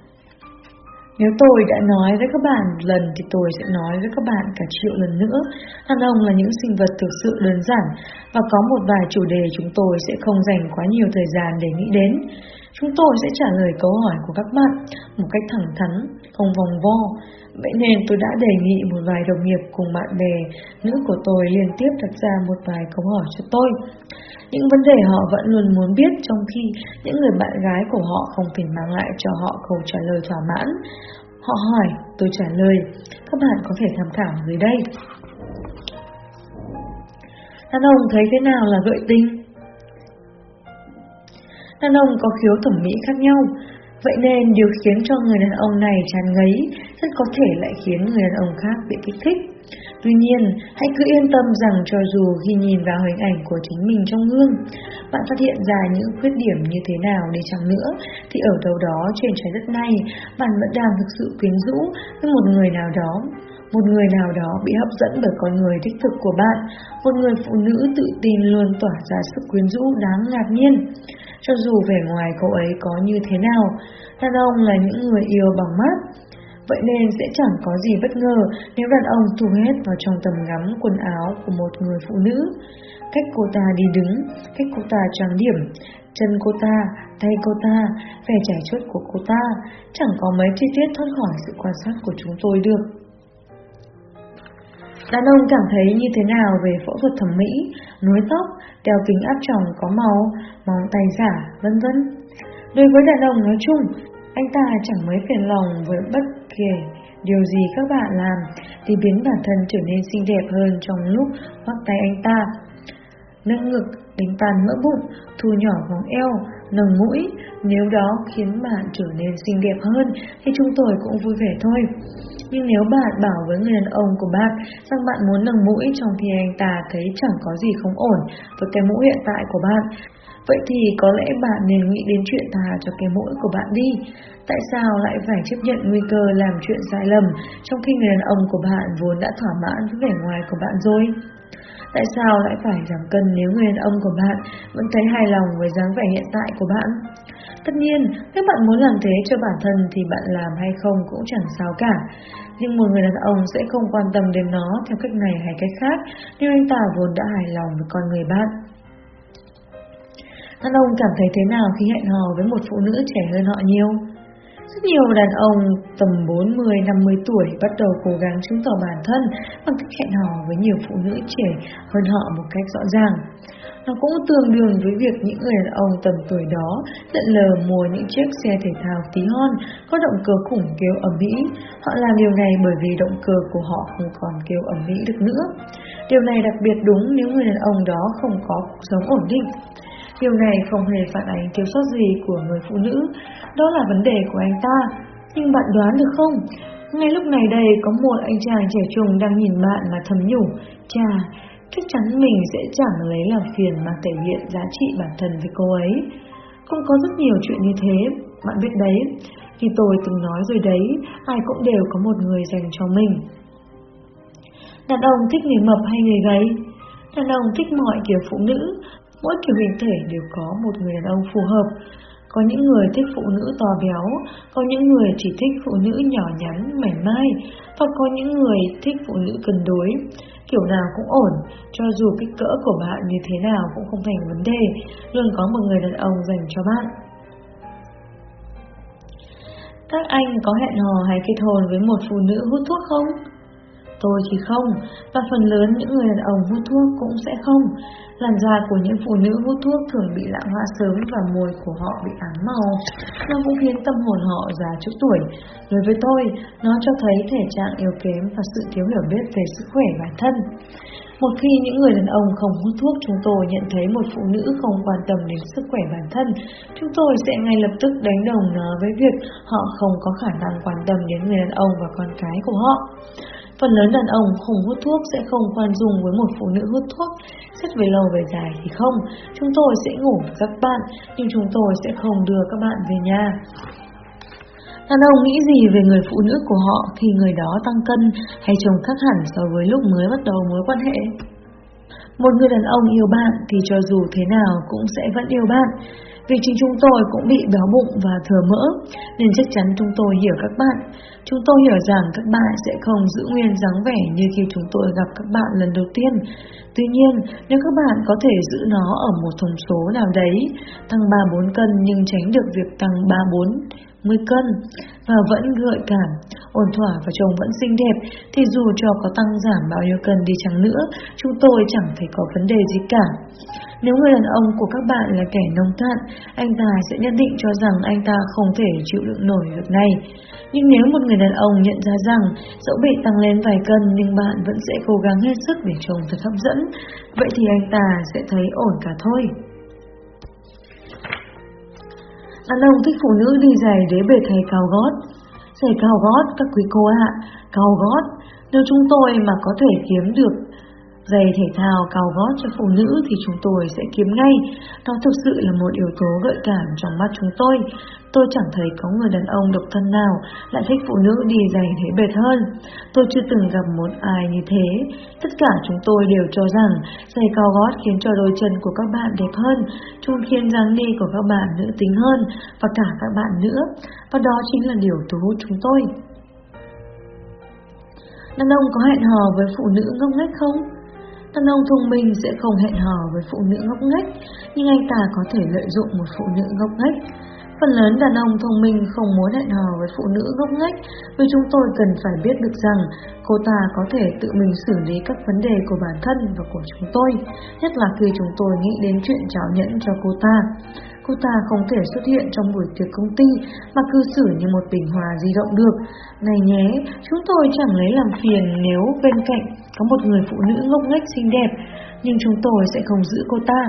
nếu tôi đã nói với các bạn lần thì tôi sẽ nói với các bạn cả triệu lần nữa. Đàn ông là những sinh vật thực sự đơn giản và có một vài chủ đề chúng tôi sẽ không dành quá nhiều thời gian để nghĩ đến. Chúng tôi sẽ trả lời câu hỏi của các bạn một cách thẳng thắn, không vòng vo. Vậy nên tôi đã đề nghị một vài đồng nghiệp cùng bạn bè nữ của tôi liên tiếp đặt ra một vài câu hỏi cho tôi. Những vấn đề họ vẫn luôn muốn biết trong khi những người bạn gái của họ không thể mang lại cho họ câu trả lời thỏa mãn. Họ hỏi, tôi trả lời, các bạn có thể tham khảo dưới đây. Đàn ông thấy thế nào là gợi tinh? Đàn ông có khiếu thẩm mỹ khác nhau, vậy nên điều khiến cho người đàn ông này chán ngấy rất có thể lại khiến người đàn ông khác bị kích thích. Tuy nhiên, hãy cứ yên tâm rằng cho dù khi nhìn vào hình ảnh của chính mình trong gương, bạn phát hiện ra những khuyết điểm như thế nào đi chăng nữa, thì ở đâu đó trên trái đất này, bạn vẫn đang thực sự quyến rũ với một người nào đó. Một người nào đó bị hấp dẫn bởi con người đích thực của bạn, một người phụ nữ tự tin luôn tỏa ra sự quyến rũ đáng ngạc nhiên. Cho dù vẻ ngoài cậu ấy có như thế nào, đàn ông là những người yêu bằng mắt, Vậy nên sẽ chẳng có gì bất ngờ nếu đàn ông thu hết vào trong tầm ngắm quần áo của một người phụ nữ. Cách cô ta đi đứng, cách cô ta trang điểm, chân cô ta, tay cô ta, vẻ trải chuốt của cô ta, chẳng có mấy chi tiết thoát khỏi sự quan sát của chúng tôi được. Đàn ông cảm thấy như thế nào về phẫu thuật thẩm mỹ, nối tóc, đeo kính áp tròng có màu, móng tay giả, vân vân. Đối với đàn ông nói chung, anh ta chẳng mấy phiền lòng với bất kể điều gì các bạn làm thì biến bản thân trở nên xinh đẹp hơn trong lúc khoác tay anh ta. Nâng ngực, đánh tan mỡ bụng, thu nhỏ vòng eo, nâng mũi, nếu đó khiến bạn trở nên xinh đẹp hơn thì chúng tôi cũng vui vẻ thôi. Nhưng nếu bạn bảo với người đàn ông của bạn rằng bạn muốn nâng mũi trong khi anh ta thấy chẳng có gì không ổn với cái mũi hiện tại của bạn, Vậy thì có lẽ bạn nên nghĩ đến chuyện thà cho cái mũi của bạn đi. Tại sao lại phải chấp nhận nguy cơ làm chuyện sai lầm trong khi người đàn ông của bạn vốn đã thỏa mãn với vẻ ngoài của bạn rồi? Tại sao lại phải giảm cân nếu người đàn ông của bạn vẫn thấy hài lòng với dáng vẻ hiện tại của bạn? Tất nhiên, nếu bạn muốn làm thế cho bản thân thì bạn làm hay không cũng chẳng sao cả. Nhưng một người đàn ông sẽ không quan tâm đến nó theo cách này hay cách khác nếu anh ta vốn đã hài lòng với con người bạn. Đàn ông cảm thấy thế nào khi hẹn hò với một phụ nữ trẻ hơn họ nhiều? Rất nhiều đàn ông tầm 40-50 tuổi bắt đầu cố gắng chứng tỏ bản thân bằng cách hẹn hò với nhiều phụ nữ trẻ hơn họ một cách rõ ràng. Nó cũng tương đương với việc những người đàn ông tầm tuổi đó lận lờ mua những chiếc xe thể thao tí hon có động cơ khủng kêu ẩm mỹ. Họ làm điều này bởi vì động cơ của họ không còn kêu ẩm mỹ được nữa. Điều này đặc biệt đúng nếu người đàn ông đó không có cuộc sống ổn định. Điều này không hề phản ánh thiếu sót gì của người phụ nữ, đó là vấn đề của anh ta. Nhưng bạn đoán được không? Ngay lúc này đây có một anh chàng trẻ trung đang nhìn bạn mà thầm nhủ, chà, chắc chắn mình sẽ chẳng lấy làm phiền mà thể hiện giá trị bản thân với cô ấy. Cũng có rất nhiều chuyện như thế, bạn biết đấy. Khi tôi từng nói rồi đấy, ai cũng đều có một người dành cho mình. Đàn ông thích người mập hay người gầy? Đàn ông thích mọi kiểu phụ nữ, mỗi kiểu hình thể đều có một người đàn ông phù hợp. Có những người thích phụ nữ to béo, có những người chỉ thích phụ nữ nhỏ nhắn, mảnh mai, và có những người thích phụ nữ cân đối. Kiểu nào cũng ổn, cho dù kích cỡ của bạn như thế nào cũng không thành vấn đề, luôn có một người đàn ông dành cho bạn. Các anh có hẹn hò hay kết hôn với một phụ nữ hút thuốc không? Tôi thì không, và phần lớn những người đàn ông hút thuốc cũng sẽ không. Làn da của những phụ nữ hút thuốc thường bị lãng hoa sớm và môi của họ bị ám màu. Nó cũng khiến tâm hồn họ già chút tuổi. Đối với tôi, nó cho thấy thể trạng yếu kém và sự thiếu hiểu biết về sức khỏe bản thân. Một khi những người đàn ông không hút thuốc, chúng tôi nhận thấy một phụ nữ không quan tâm đến sức khỏe bản thân, chúng tôi sẽ ngay lập tức đánh đồng nó với việc họ không có khả năng quan tâm đến người đàn ông và con cái của họ. Phần lớn đàn ông không hút thuốc sẽ không khoan dung với một phụ nữ hút thuốc. Xét về lâu về dài thì không, chúng tôi sẽ ngủ với các bạn, nhưng chúng tôi sẽ không đưa các bạn về nhà. Đàn ông nghĩ gì về người phụ nữ của họ khi người đó tăng cân hay trông khác hẳn so với lúc mới bắt đầu mối quan hệ? Một người đàn ông yêu bạn thì cho dù thế nào cũng sẽ vẫn yêu bạn. Vì chính chúng tôi cũng bị béo bụng và thừa mỡ, nên chắc chắn chúng tôi hiểu các bạn. Chúng tôi hiểu rằng các bạn sẽ không giữ nguyên dáng vẻ như khi chúng tôi gặp các bạn lần đầu tiên. Tuy nhiên, nếu các bạn có thể giữ nó ở một thông số nào đấy, tăng 3-4 cân nhưng tránh được việc tăng 3-4 10 cân và vẫn gợi cảm, ổn thỏa và trông vẫn xinh đẹp thì dù cho có tăng giảm bao nhiêu cân đi chăng nữa, chúng tôi chẳng thấy có vấn đề gì cả. Nếu người đàn ông của các bạn là kẻ nông cạn, anh ta sẽ nhất định cho rằng anh ta không thể chịu đựng nổi việc này. Nhưng nếu một người đàn ông nhận ra rằng dẫu bị tăng lên vài cân nhưng bạn vẫn sẽ cố gắng hết sức để trông thật hấp dẫn, vậy thì anh ta sẽ thấy ổn cả thôi. Đàn ông thích phụ nữ đi giày đế bệt hay cao gót. Giày cao gót các quý cô ạ, cao gót. Nếu chúng tôi mà có thể kiếm được giày thể thao cao gót cho phụ nữ thì chúng tôi sẽ kiếm ngay. Đó thực sự là một yếu tố gợi cảm trong mắt chúng tôi. Tôi chẳng thấy có người đàn ông độc thân nào lại thích phụ nữ đi giày thế bệt hơn. Tôi chưa từng gặp một ai như thế. Tất cả chúng tôi đều cho rằng giày cao gót khiến cho đôi chân của các bạn đẹp hơn, chúng khiến dáng đi của các bạn nữ tính hơn và cả các bạn nữa. Và đó chính là điều thu hút chúng tôi. Đàn ông có hẹn hò với phụ nữ ngốc nghếch không? Đàn ông thông minh sẽ không hẹn hò với phụ nữ ngốc nghếch, nhưng anh ta có thể lợi dụng một phụ nữ ngốc nghếch. Phần lớn đàn ông thông minh không muốn hẹn hò với phụ nữ ngốc nghếch vì chúng tôi cần phải biết được rằng cô ta có thể tự mình xử lý các vấn đề của bản thân và của chúng tôi, nhất là khi chúng tôi nghĩ đến chuyện trao nhẫn cho cô ta. Cô ta không thể xuất hiện trong buổi tiệc công ty mà cư xử như một bình hòa di động được. Này nhé, chúng tôi chẳng lấy làm phiền nếu bên cạnh có một người phụ nữ ngốc nghếch xinh đẹp, nhưng chúng tôi sẽ không giữ cô ta.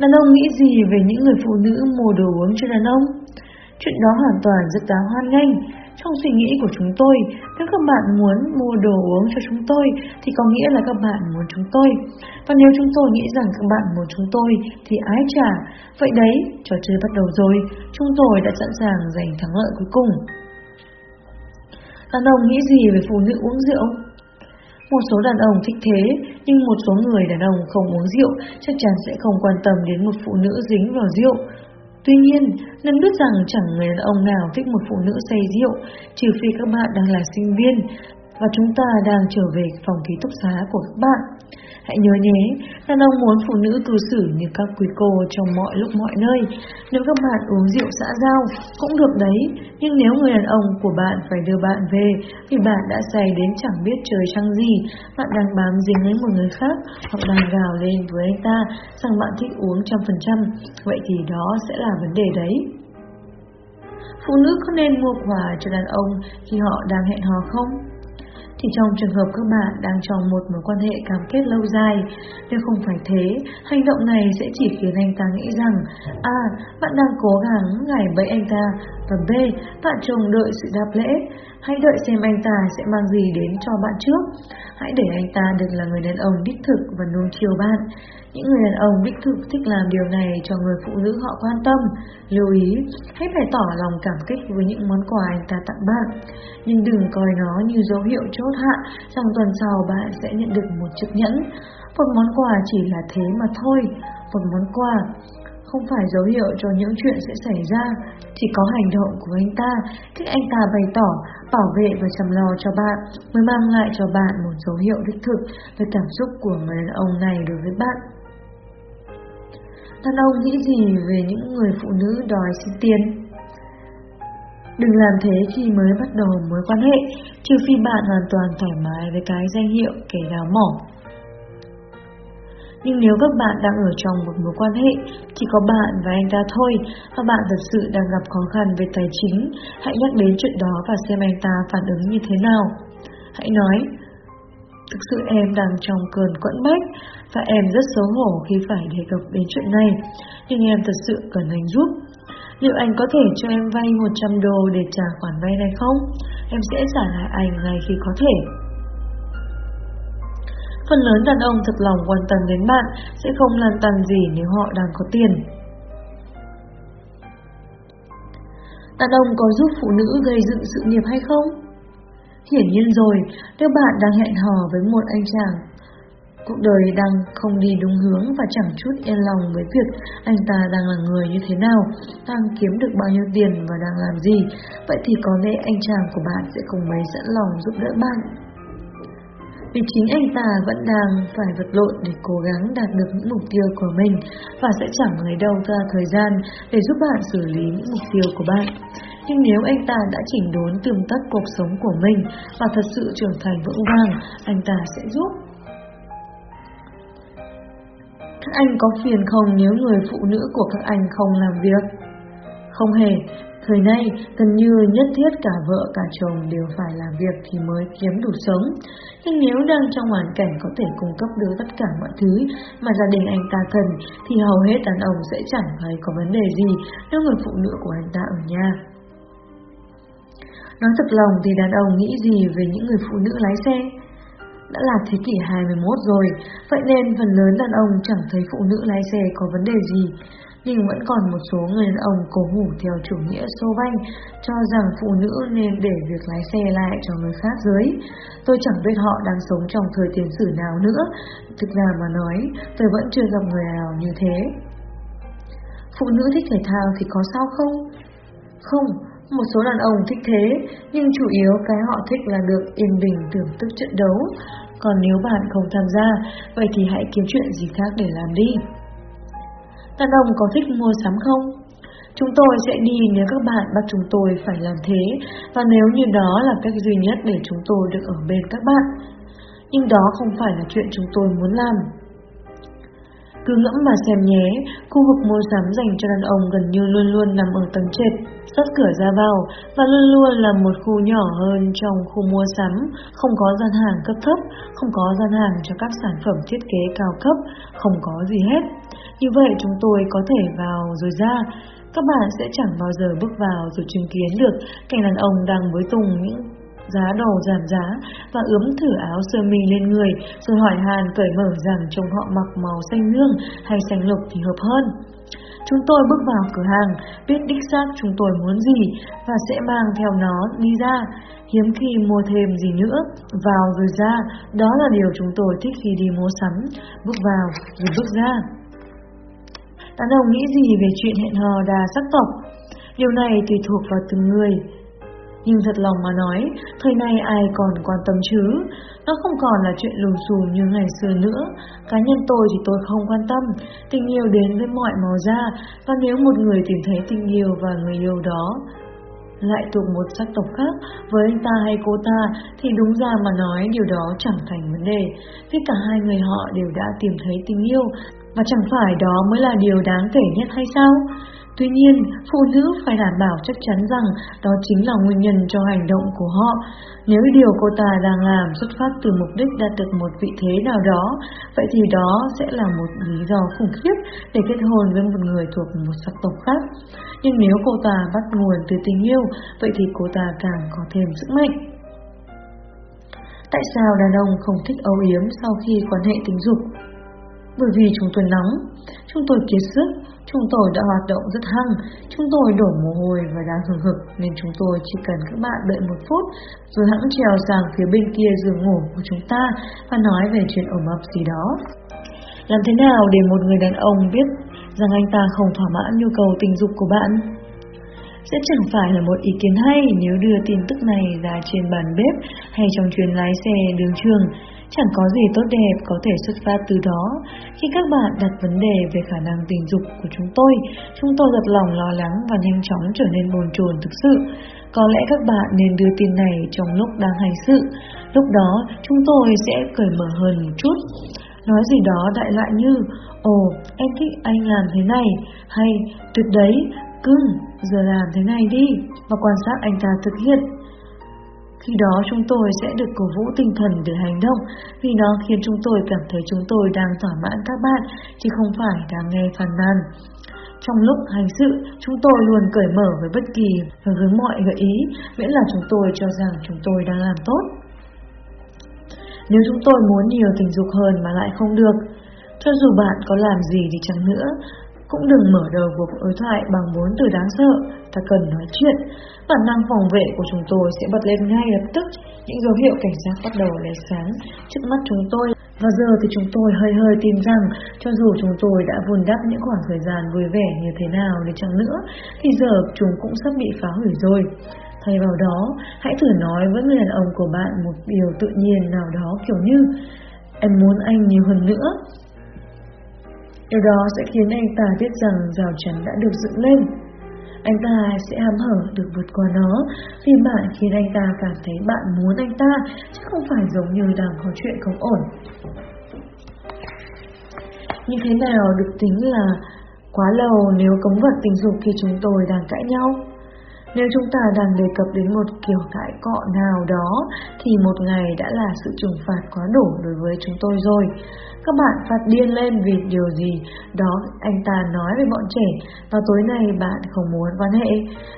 Đàn ông nghĩ gì về những người phụ nữ mua đồ uống cho đàn ông? Chuyện đó hoàn toàn rất đáng hoan nghênh. Trong suy nghĩ của chúng tôi, nếu các bạn muốn mua đồ uống cho chúng tôi thì có nghĩa là các bạn muốn chúng tôi. Và nếu chúng tôi nghĩ rằng các bạn muốn chúng tôi thì ái trả. Vậy đấy, trò chơi bắt đầu rồi. Chúng tôi đã sẵn sàng giành thắng lợi cuối cùng. Đàn ông nghĩ gì về phụ nữ uống rượu? Một số đàn ông thích thế, nhưng một số người đàn ông không uống rượu chắc chắn sẽ không quan tâm đến một phụ nữ dính vào rượu. Tuy nhiên, nên biết rằng chẳng người đàn ông nào thích một phụ nữ say rượu, trừ phi các bạn đang là sinh viên và chúng ta đang trở về phòng ký túc xá của các bạn. Hãy nhớ nhé, đàn ông muốn phụ nữ cư xử như các quý cô trong mọi lúc mọi nơi. Nếu các bạn uống rượu xã giao, cũng được đấy, nhưng nếu người đàn ông của bạn phải đưa bạn về thì bạn đã say đến chẳng biết trời trăng gì, bạn đang bám dính lấy một người khác hoặc đang gào lên với anh ta rằng bạn thích uống trăm phần trăm, vậy thì đó sẽ là vấn đề đấy. Phụ nữ có nên mua quà cho đàn ông khi họ đang hẹn hò không? Thì trong trường hợp các bạn đang trong một mối quan hệ cam kết lâu dài, nếu không phải thế, hành động này sẽ chỉ khiến anh ta nghĩ rằng A. Bạn đang cố gắng gài bẫy anh ta và B. Bạn trông đợi sự đáp lễ. Hãy đợi xem anh ta sẽ mang gì đến cho bạn trước. Hãy để anh ta được là người đàn ông đích thực và nuông chiều bạn. Những người đàn ông đích thực thích làm điều này cho người phụ nữ họ quan tâm. Lưu ý, hãy bày tỏ lòng cảm kích với những món quà anh ta tặng bạn. Nhưng đừng coi nó như dấu hiệu chốt hạ rằng tuần sau bạn sẽ nhận được một chiếc nhẫn. Một món quà chỉ là thế mà thôi. Một món quà không phải dấu hiệu cho những chuyện sẽ xảy ra, chỉ có hành động của anh ta, cách anh ta bày tỏ, bảo vệ và chăm lo cho bạn mới mang lại cho bạn một dấu hiệu đích thực về cảm xúc của người đàn ông này đối với bạn. Đàn ông nghĩ gì về những người phụ nữ đòi xin tiền? Đừng làm thế khi mới bắt đầu mối quan hệ, trừ phi bạn hoàn toàn thoải mái với cái danh hiệu kẻ đào mỏ. Nhưng nếu các bạn đang ở trong một mối quan hệ, chỉ có bạn và anh ta thôi, và bạn thật sự đang gặp khó khăn về tài chính, hãy nhắc đến chuyện đó và xem anh ta phản ứng như thế nào. Hãy nói, Thực sự em đang trong cơn quẫn bách và em rất xấu hổ khi phải đề cập đến chuyện này, nhưng em thật sự cần anh giúp. Liệu anh có thể cho em vay 100 đô để trả khoản vay này không? Em sẽ trả lại anh ngay khi có thể. Phần lớn đàn ông thật lòng quan tâm đến bạn sẽ không lan tàn gì nếu họ đang có tiền. Đàn ông có giúp phụ nữ gây dựng sự nghiệp hay không? Hiển nhiên rồi, nếu bạn đang hẹn hò với một anh chàng Cuộc đời đang không đi đúng hướng và chẳng chút yên lòng với việc anh ta đang là người như thế nào, đang kiếm được bao nhiêu tiền và đang làm gì, vậy thì có lẽ anh chàng của bạn sẽ không mấy sẵn lòng giúp đỡ bạn. Vì chính anh ta vẫn đang phải vật lộn để cố gắng đạt được những mục tiêu của mình và sẽ chẳng lấy đâu ra thời gian để giúp bạn xử lý những mục tiêu của bạn. Nhưng nếu anh ta đã chỉnh đốn tương tất cuộc sống của mình và thật sự trưởng thành vững vàng, anh ta sẽ giúp. Các anh có phiền không nếu người phụ nữ của các anh không làm việc? Không hề, thời nay gần như nhất thiết cả vợ cả chồng đều phải làm việc thì mới kiếm đủ sống. Nhưng nếu đang trong hoàn cảnh có thể cung cấp được tất cả mọi thứ mà gia đình anh ta cần thì hầu hết đàn ông sẽ chẳng thấy có vấn đề gì nếu người phụ nữ của anh ta ở nhà. Nói thật lòng thì đàn ông nghĩ gì về những người phụ nữ lái xe? Đã là thế kỷ 21 rồi, vậy nên phần lớn đàn ông chẳng thấy phụ nữ lái xe có vấn đề gì. Nhưng vẫn còn một số người đàn ông cố hủ theo chủ nghĩa sô banh, cho rằng phụ nữ nên để việc lái xe lại cho người khác dưới. Tôi chẳng biết họ đang sống trong thời tiền sử nào nữa, thực ra mà nói, tôi vẫn chưa gặp người nào như thế. Phụ nữ thích thể thao thì có sao không? Không, một số đàn ông thích thế, nhưng chủ yếu cái họ thích là được yên bình thưởng thức trận đấu. Còn nếu bạn không tham gia, vậy thì hãy kiếm chuyện gì khác để làm đi. Đàn ông có thích mua sắm không? Chúng tôi sẽ đi nếu các bạn bắt chúng tôi phải làm thế, và nếu như đó là cách duy nhất để chúng tôi được ở bên các bạn. Nhưng đó không phải là chuyện chúng tôi muốn làm. Cứ ngẫm mà xem nhé, khu vực mua sắm dành cho đàn ông gần như luôn luôn nằm ở tầng trệt, sát cửa ra vào và luôn luôn là một khu nhỏ hơn trong khu mua sắm, không có gian hàng cấp thấp, không có gian hàng cho các sản phẩm thiết kế cao cấp, không có gì hết. Như vậy chúng tôi có thể vào rồi ra, các bạn sẽ chẳng bao giờ bước vào rồi chứng kiến được cảnh đàn ông đang với tùng những giá đồ giảm giá và ướm thử áo sơ mi lên người rồi hỏi Hàn cởi mở rằng trông họ mặc màu xanh dương hay xanh lục thì hợp hơn. Chúng tôi bước vào cửa hàng, biết đích xác chúng tôi muốn gì và sẽ mang theo nó đi ra, hiếm khi mua thêm gì nữa. Vào rồi ra, đó là điều chúng tôi thích khi đi mua sắm, bước vào rồi bước ra. Đàn ông nghĩ gì về chuyện hẹn hò đa sắc tộc? Điều này tùy thuộc vào từng người. Nhưng thật lòng mà nói, thời nay ai còn quan tâm chứ? Nó không còn là chuyện lùm xùm như ngày xưa nữa. Cá nhân tôi thì tôi không quan tâm. Tình yêu đến với mọi màu da, và nếu một người tìm thấy tình yêu và người yêu đó lại thuộc một sắc tộc khác với anh ta hay cô ta thì đúng ra mà nói điều đó chẳng thành vấn đề vì cả hai người họ đều đã tìm thấy tình yêu và chẳng phải đó mới là điều đáng kể nhất hay sao? Tuy nhiên, phụ nữ phải đảm bảo chắc chắn rằng đó chính là nguyên nhân cho hành động của họ. Nếu điều cô ta đang làm xuất phát từ mục đích đạt được một vị thế nào đó, vậy thì đó sẽ là một lý do khủng khiếp để kết hôn với một người thuộc một sắc tộc khác. Nhưng nếu cô ta bắt nguồn từ tình yêu, vậy thì cô ta càng có thêm sức mạnh. Tại sao đàn ông không thích âu yếm sau khi quan hệ tình dục? Bởi vì chúng tôi nóng, chúng tôi kiệt sức, chúng tôi đã hoạt động rất hăng, chúng tôi đổ mồ hôi và đang hừng hực nên chúng tôi chỉ cần các bạn đợi một phút rồi hãng trèo sang phía bên kia giường ngủ của chúng ta và nói về chuyện ẩm ập gì đó. Làm thế nào để một người đàn ông biết rằng anh ta không thỏa mãn nhu cầu tình dục của bạn? Sẽ chẳng phải là một ý kiến hay nếu đưa tin tức này ra trên bàn bếp hay trong chuyến lái xe đường trường Chẳng có gì tốt đẹp có thể xuất phát từ đó. Khi các bạn đặt vấn đề về khả năng tình dục của chúng tôi, chúng tôi thật lòng lo lắng và nhanh chóng trở nên bồn chồn thực sự. Có lẽ các bạn nên đưa tin này trong lúc đang hành sự. Lúc đó, chúng tôi sẽ cởi mở hơn một chút. Nói gì đó đại loại như, ồ, em thích anh làm thế này, hay, tuyệt đấy, cưng, giờ làm thế này đi, và quan sát anh ta thực hiện. Khi đó chúng tôi sẽ được cổ vũ tinh thần để hành động vì nó khiến chúng tôi cảm thấy chúng tôi đang thỏa mãn các bạn chứ không phải đang nghe phàn nàn. Trong lúc hành sự, chúng tôi luôn cởi mở với bất kỳ và với mọi gợi ý, miễn là chúng tôi cho rằng chúng tôi đang làm tốt. Nếu chúng tôi muốn nhiều tình dục hơn mà lại không được, cho dù bạn có làm gì đi chăng nữa, cũng đừng mở đầu cuộc đối thoại bằng bốn từ đáng sợ, ta cần nói chuyện. Bản năng phòng vệ của chúng tôi sẽ bật lên ngay lập tức, những dấu hiệu cảnh giác bắt đầu lóe sáng trước mắt chúng tôi. Và giờ thì chúng tôi hơi hơi tin rằng cho dù chúng tôi đã vun đắp những khoảng thời gian vui vẻ như thế nào đi chăng nữa, thì giờ chúng cũng sắp bị phá hủy rồi. Thay vào đó, hãy thử nói với người đàn ông của bạn một điều tự nhiên nào đó kiểu như Em muốn anh nhiều hơn nữa, Điều đó sẽ khiến anh ta biết rằng rào chắn đã được dựng lên. Anh ta sẽ ham hở được vượt qua nó vì bạn khiến anh ta cảm thấy bạn muốn anh ta, chứ không phải giống như đang có chuyện không ổn. Như thế nào được tính là quá lâu nếu cấm vật tình dục khi chúng tôi đang cãi nhau? Nếu chúng ta đang đề cập đến một kiểu cãi cọ nào đó thì một ngày đã là sự trừng phạt quá đủ đối với chúng tôi rồi. Các bạn phát điên lên vì điều gì đó anh ta nói với bọn trẻ và tối nay bạn không muốn quan hệ.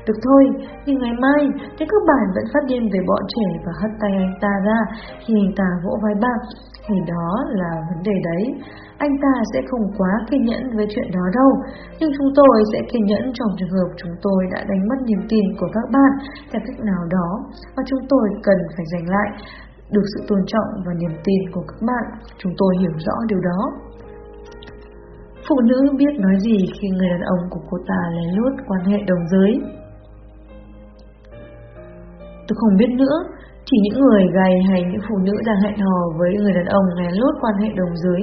Được thôi, nhưng ngày mai nếu các bạn vẫn phát điên về bọn trẻ và hất tay anh ta ra khi anh ta vỗ vai bạn thì đó là vấn đề đấy. Anh ta sẽ không quá kiên nhẫn với chuyện đó đâu, nhưng chúng tôi sẽ kiên nhẫn trong trường hợp chúng tôi đã đánh mất niềm tin của các bạn theo cách nào đó và chúng tôi cần phải giành lại được sự tôn trọng và niềm tin của các bạn. Chúng tôi hiểu rõ điều đó. Phụ nữ biết nói gì khi người đàn ông của cô ta lén lút quan hệ đồng giới. Tôi không biết nữa, chỉ những người gay hay những phụ nữ đang hẹn hò với người đàn ông lén lút quan hệ đồng giới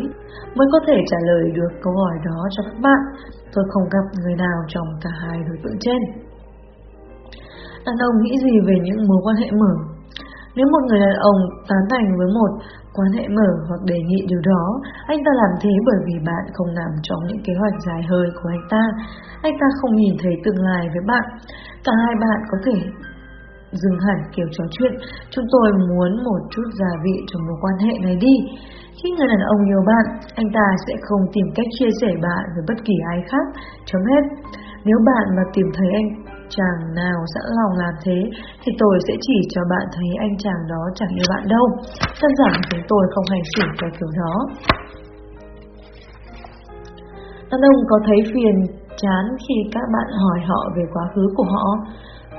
mới có thể trả lời được câu hỏi đó cho các bạn. Tôi không gặp người nào trong cả hai đối tượng trên. Đàn ông nghĩ gì về những mối quan hệ mở? Nếu một người đàn ông tán thành với một quan hệ mở hoặc đề nghị điều đó, anh ta làm thế bởi vì bạn không nằm trong những kế hoạch dài hơi của anh ta. Anh ta không nhìn thấy tương lai với bạn. Cả hai bạn có thể dừng hẳn kiểu trò chuyện, chúng tôi muốn một chút gia vị trong mối quan hệ này đi. Khi người đàn ông yêu bạn, anh ta sẽ không tìm cách chia sẻ bạn với bất kỳ ai khác, chấm hết. Nếu bạn mà tìm thấy anh chàng nào sẵn lòng làm thế thì tôi sẽ chỉ cho bạn thấy anh chàng đó chẳng yêu bạn đâu. Đơn giản chúng tôi không hành xử theo kiểu đó. Đàn ông có thấy phiền chán khi các bạn hỏi họ về quá khứ của họ?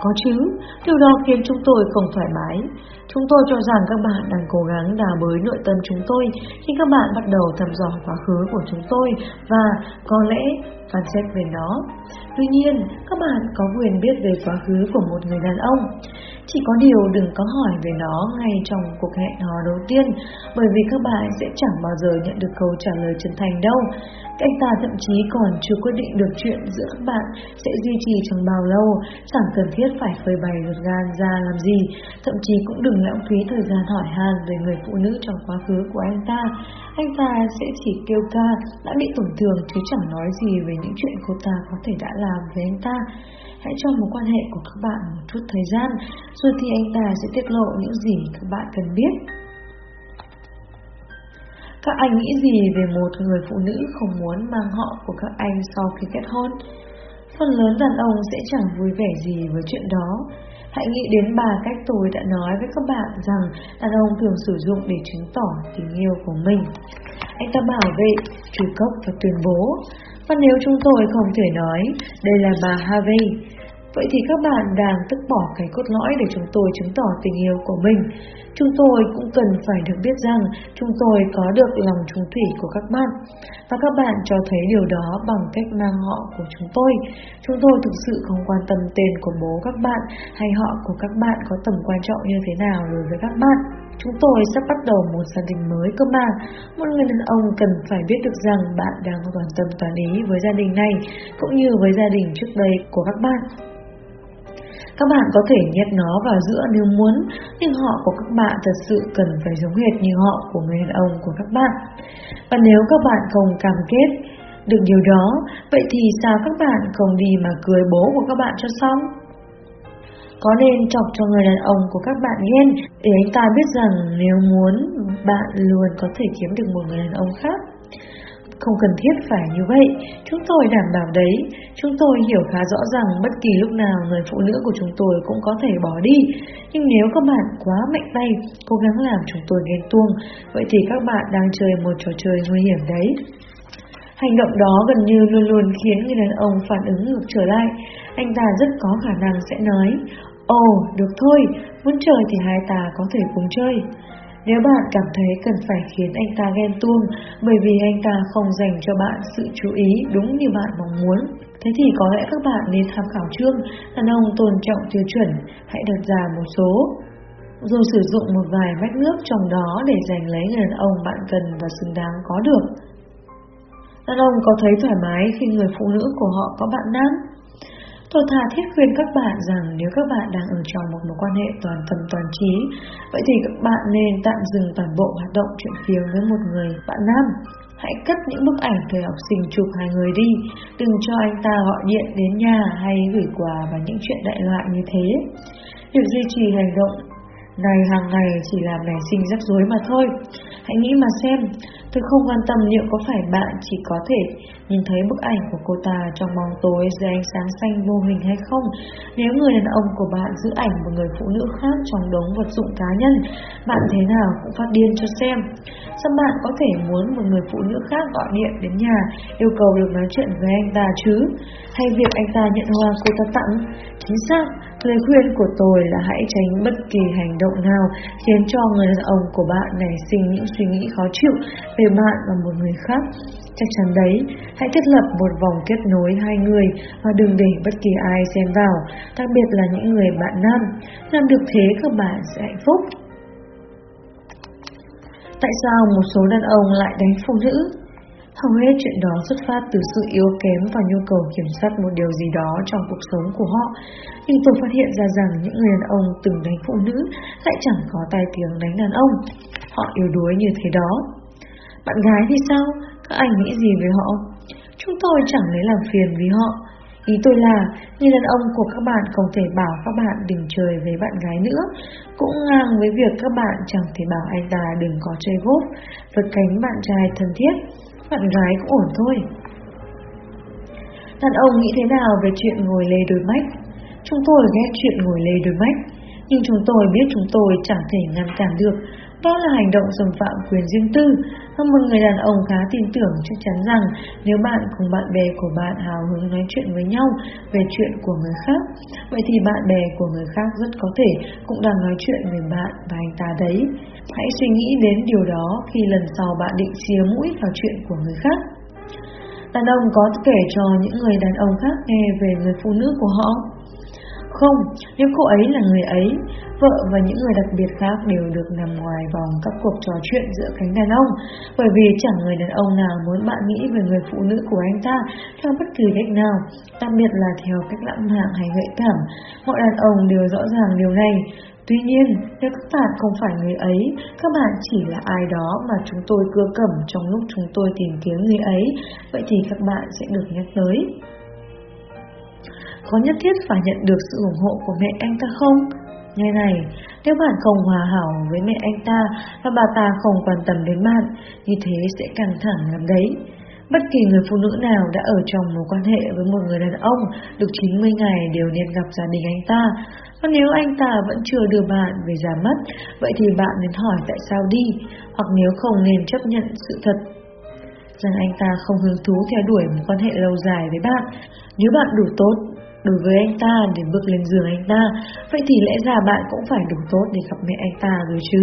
Có chứ, điều đó khiến chúng tôi không thoải mái. Chúng tôi cho rằng các bạn đang cố gắng đào bới nội tâm chúng tôi khi các bạn bắt đầu thăm dò quá khứ của chúng tôi và có lẽ phán xét về nó. Tuy nhiên, các bạn có quyền biết về quá khứ của một người đàn ông. Chỉ có điều đừng có hỏi về nó ngay trong cuộc hẹn hò đầu tiên, bởi vì các bạn sẽ chẳng bao giờ nhận được câu trả lời chân thành đâu. Anh ta thậm chí còn chưa quyết định được chuyện giữa các bạn sẽ duy trì trong bao lâu, chẳng cần thiết phải phơi bày ruột gan ra làm gì, thậm chí cũng đừng lãng phí thời gian hỏi han về người phụ nữ trong quá khứ của anh ta. Anh ta sẽ chỉ kêu ca đã bị tổn thương chứ chẳng nói gì về những chuyện cô ta có thể đã làm với anh ta. Hãy cho mối quan hệ của các bạn một chút thời gian, rồi thì anh ta sẽ tiết lộ những gì các bạn cần biết. Các anh nghĩ gì về một người phụ nữ không muốn mang họ của các anh sau khi kết hôn? Phần lớn đàn ông sẽ chẳng vui vẻ gì với chuyện đó. Hãy nghĩ đến bà cách tôi đã nói với các bạn rằng đàn ông thường sử dụng để chứng tỏ tình yêu của mình. Anh ta bảo vệ, chủ cốc và tuyên bố. Và nếu chúng tôi không thể nói, đây là bà Harvey, vậy thì các bạn đang tức bỏ cái cốt lõi để chúng tôi chứng tỏ tình yêu của mình. Chúng tôi cũng cần phải được biết rằng chúng tôi có được lòng trung thủy của các bạn và các bạn cho thấy điều đó bằng cách mang họ của chúng tôi. Chúng tôi thực sự không quan tâm tên của bố các bạn hay họ của các bạn có tầm quan trọng như thế nào đối với các bạn. Chúng tôi sắp bắt đầu một gia đình mới cơ mà. Một người đàn ông cần phải biết được rằng bạn đang toàn tâm toàn ý với gia đình này, cũng như với gia đình trước đây của các bạn. Các bạn có thể nhét nó vào giữa nếu muốn, nhưng họ của các bạn thật sự cần phải giống hệt như họ của người đàn ông của các bạn. Và nếu các bạn không cam kết được điều đó, vậy thì sao các bạn không đi mà cười bố của các bạn cho xong? Có nên chọc cho người đàn ông của các bạn ghen để anh ta biết rằng nếu muốn bạn luôn có thể kiếm được một người đàn ông khác? Không cần thiết phải như vậy, chúng tôi đảm bảo đấy. Chúng tôi hiểu khá rõ rằng bất kỳ lúc nào người phụ nữ của chúng tôi cũng có thể bỏ đi. Nhưng nếu các bạn quá mạnh tay, cố gắng làm chúng tôi ghen tuông, vậy thì các bạn đang chơi một trò chơi nguy hiểm đấy. Hành động đó gần như luôn luôn khiến người đàn ông phản ứng ngược trở lại. Anh ta rất có khả năng sẽ nói, Ồ, được thôi, muốn chơi thì hai ta có thể cùng chơi. Nếu bạn cảm thấy cần phải khiến anh ta ghen tuông bởi vì anh ta không dành cho bạn sự chú ý đúng như bạn mong muốn, thế thì có lẽ các bạn nên tham khảo chương đàn ông tôn trọng tiêu chuẩn, hãy đặt ra một số. Rồi sử dụng một vài vách nước trong đó để giành lấy người đàn ông bạn cần và xứng đáng có được. Đàn ông có thấy thoải mái khi người phụ nữ của họ có bạn nam? Tôi thà thiết khuyên các bạn rằng nếu các bạn đang ở trong một mối quan hệ toàn tâm toàn trí, vậy thì các bạn nên tạm dừng toàn bộ hoạt động chuyện phiếm với một người bạn nam. Hãy cất những bức ảnh thời học sinh chụp hai người đi, đừng cho anh ta gọi điện đến nhà hay gửi quà và những chuyện đại loại như thế. Việc duy trì hành động này hàng ngày chỉ làm nảy sinh rắc rối mà thôi. Hãy nghĩ mà xem, tôi không quan tâm liệu có phải bạn chỉ có thể nhìn thấy bức ảnh của cô ta trong bóng tối dưới ánh sáng xanh vô hình hay không. Nếu người đàn ông của bạn giữ ảnh một người phụ nữ khác trong đống vật dụng cá nhân, bạn thế nào cũng phát điên cho xem. Sao bạn có thể muốn một người phụ nữ khác gọi điện đến nhà yêu cầu được nói chuyện với anh ta chứ? Hay việc anh ta nhận hoa cô ta tặng? Chính xác, lời khuyên của tôi là hãy tránh bất kỳ hành động nào khiến cho người đàn ông của bạn nảy sinh những suy nghĩ khó chịu về bạn và một người khác. Chắc chắn đấy, hãy thiết lập một vòng kết nối hai người và đừng để bất kỳ ai xen vào, đặc biệt là những người bạn nam. Làm được thế các bạn sẽ hạnh phúc. Tại sao một số đàn ông lại đánh phụ nữ? Hầu hết chuyện đó xuất phát từ sự yếu kém và nhu cầu kiểm soát một điều gì đó trong cuộc sống của họ. Nhưng tôi phát hiện ra rằng những người đàn ông từng đánh phụ nữ lại chẳng có tai tiếng đánh đàn ông. Họ yếu đuối như thế đó. Bạn gái thì sao? Các anh nghĩ gì về họ? Chúng tôi chẳng lấy làm phiền vì họ. Ý tôi là, như đàn ông của các bạn không thể bảo các bạn đừng chơi với bạn gái nữa, cũng ngang với việc các bạn chẳng thể bảo anh ta đừng có chơi golf với cánh bạn trai thân thiết, bạn gái cũng ổn thôi. Đàn ông nghĩ thế nào về chuyện ngồi lê đôi mách? Chúng tôi ghét chuyện ngồi lê đôi mách, nhưng chúng tôi biết chúng tôi chẳng thể ngăn cản được đó là hành động xâm phạm quyền riêng tư Hơn một người đàn ông khá tin tưởng chắc chắn rằng nếu bạn cùng bạn bè của bạn hào hứng nói chuyện với nhau về chuyện của người khác, vậy thì bạn bè của người khác rất có thể cũng đang nói chuyện về bạn và anh ta đấy. Hãy suy nghĩ đến điều đó khi lần sau bạn định chia mũi vào chuyện của người khác. Đàn ông có kể cho những người đàn ông khác nghe về người phụ nữ của họ không, nếu cô ấy là người ấy, vợ và những người đặc biệt khác đều được nằm ngoài vòng các cuộc trò chuyện giữa cánh đàn ông, bởi vì chẳng người đàn ông nào muốn bạn nghĩ về người phụ nữ của anh ta theo bất kỳ cách nào, đặc biệt là theo cách lãng mạn hay gợi cảm. Mọi đàn ông đều rõ ràng điều này. Tuy nhiên, nếu các bạn không phải người ấy, các bạn chỉ là ai đó mà chúng tôi cưa cẩm trong lúc chúng tôi tìm kiếm người ấy, vậy thì các bạn sẽ được nhắc tới. Có nhất thiết phải nhận được sự ủng hộ của mẹ anh ta không? Nghe này, nếu bạn không hòa hảo với mẹ anh ta và bà ta không quan tâm đến bạn, như thế sẽ căng thẳng lắm đấy. Bất kỳ người phụ nữ nào đã ở trong mối quan hệ với một người đàn ông được 90 ngày đều nên gặp gia đình anh ta. Và nếu anh ta vẫn chưa đưa bạn về già mất, vậy thì bạn nên hỏi tại sao đi, hoặc nếu không nên chấp nhận sự thật rằng anh ta không hứng thú theo đuổi một quan hệ lâu dài với bạn. Nếu bạn đủ tốt đối với anh ta để bước lên giường anh ta, vậy thì lẽ ra bạn cũng phải đủ tốt để gặp mẹ anh ta rồi chứ.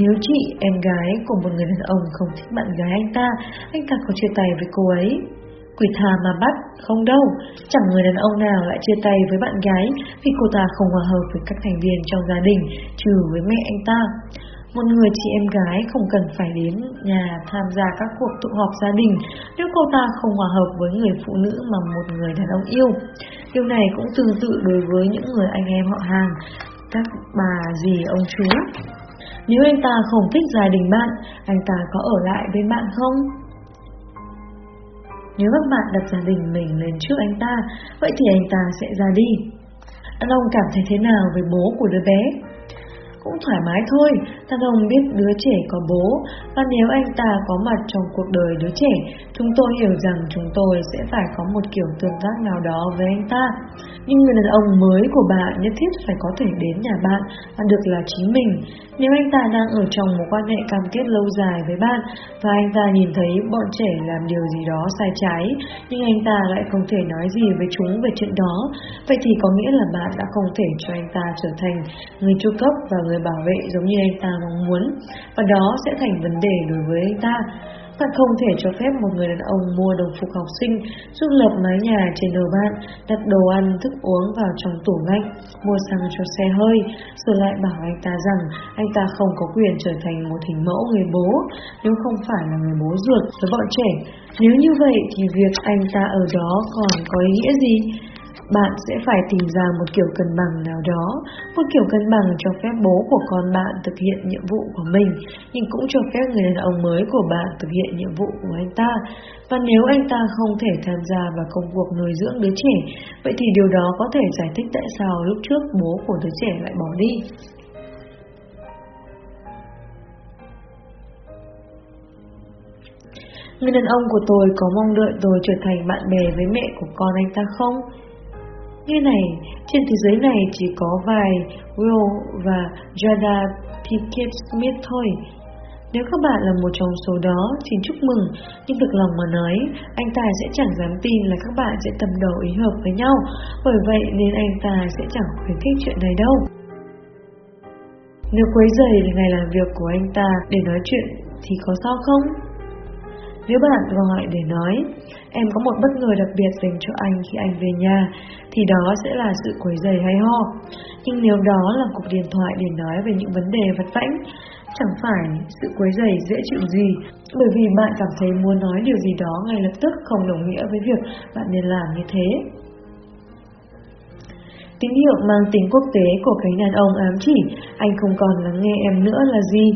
Nếu chị, em gái của một người đàn ông không thích bạn gái anh ta, anh ta có chia tay với cô ấy. Quỷ thà mà bắt, không đâu, chẳng người đàn ông nào lại chia tay với bạn gái vì cô ta không hòa hợp với các thành viên trong gia đình, trừ với mẹ anh ta. Một người chị em gái không cần phải đến nhà tham gia các cuộc tụ họp gia đình nếu cô ta không hòa hợp với người phụ nữ mà một người đàn ông yêu. Điều này cũng tương tự đối với những người anh em họ hàng, các bà dì ông chú. Nếu anh ta không thích gia đình bạn, anh ta có ở lại bên bạn không? Nếu các bạn đặt gia đình mình lên trước anh ta, vậy thì anh ta sẽ ra đi. Đàn ông cảm thấy thế nào về bố của đứa bé? Cũng thoải mái thôi, thằng ông biết đứa trẻ có bố, và nếu anh ta có mặt trong cuộc đời đứa trẻ, chúng tôi hiểu rằng chúng tôi sẽ phải có một kiểu tương tác nào đó với anh ta. Nhưng người đàn ông mới của bạn nhất thiết phải có thể đến nhà bạn và được là chính mình. Nếu anh ta đang ở trong một quan hệ cam kết lâu dài với bạn và anh ta nhìn thấy bọn trẻ làm điều gì đó sai trái, nhưng anh ta lại không thể nói gì với chúng về chuyện đó, vậy thì có nghĩa là bạn đã không thể cho anh ta trở thành người chu cấp và người người bảo vệ giống như anh ta mong muốn, và đó sẽ thành vấn đề đối với anh ta. Ta không thể cho phép một người đàn ông mua đồng phục học sinh, giúp lập mái nhà trên đầu bạn, đặt đồ ăn, thức uống vào trong tủ lạnh, mua xăng cho xe hơi, rồi lại bảo anh ta rằng anh ta không có quyền trở thành một hình mẫu người bố nếu không phải là người bố ruột với bọn trẻ. Nếu như vậy thì việc anh ta ở đó còn có ý nghĩa gì? Bạn sẽ phải tìm ra một kiểu cân bằng nào đó, một kiểu cân bằng cho phép bố của con bạn thực hiện nhiệm vụ của mình, nhưng cũng cho phép người đàn ông mới của bạn thực hiện nhiệm vụ của anh ta. Và nếu anh ta không thể tham gia vào công cuộc nuôi dưỡng đứa trẻ, vậy thì điều đó có thể giải thích tại sao lúc trước bố của đứa trẻ lại bỏ đi. Người đàn ông của tôi có mong đợi tôi trở thành bạn bè với mẹ của con anh ta không? Như này, trên thế giới này chỉ có vài Will và Jada Pickett Smith thôi. Nếu các bạn là một trong số đó, xin chúc mừng, nhưng thực lòng mà nói, anh ta sẽ chẳng dám tin là các bạn sẽ tầm đầu ý hợp với nhau, bởi vậy nên anh ta sẽ chẳng khuyến khích chuyện này đâu. Nếu quấy rầy ngày làm việc của anh ta để nói chuyện thì có sao không? Nếu bạn gọi để nói, em có một bất ngờ đặc biệt dành cho anh khi anh về nhà, thì đó sẽ là sự quấy rầy hay ho. Nhưng nếu đó là cuộc điện thoại để nói về những vấn đề vật vãnh, chẳng phải sự quấy rầy dễ chịu gì, bởi vì bạn cảm thấy muốn nói điều gì đó ngay lập tức không đồng nghĩa với việc bạn nên làm như thế. Tín hiệu mang tính quốc tế của cánh đàn ông ám chỉ anh không còn lắng nghe em nữa là gì?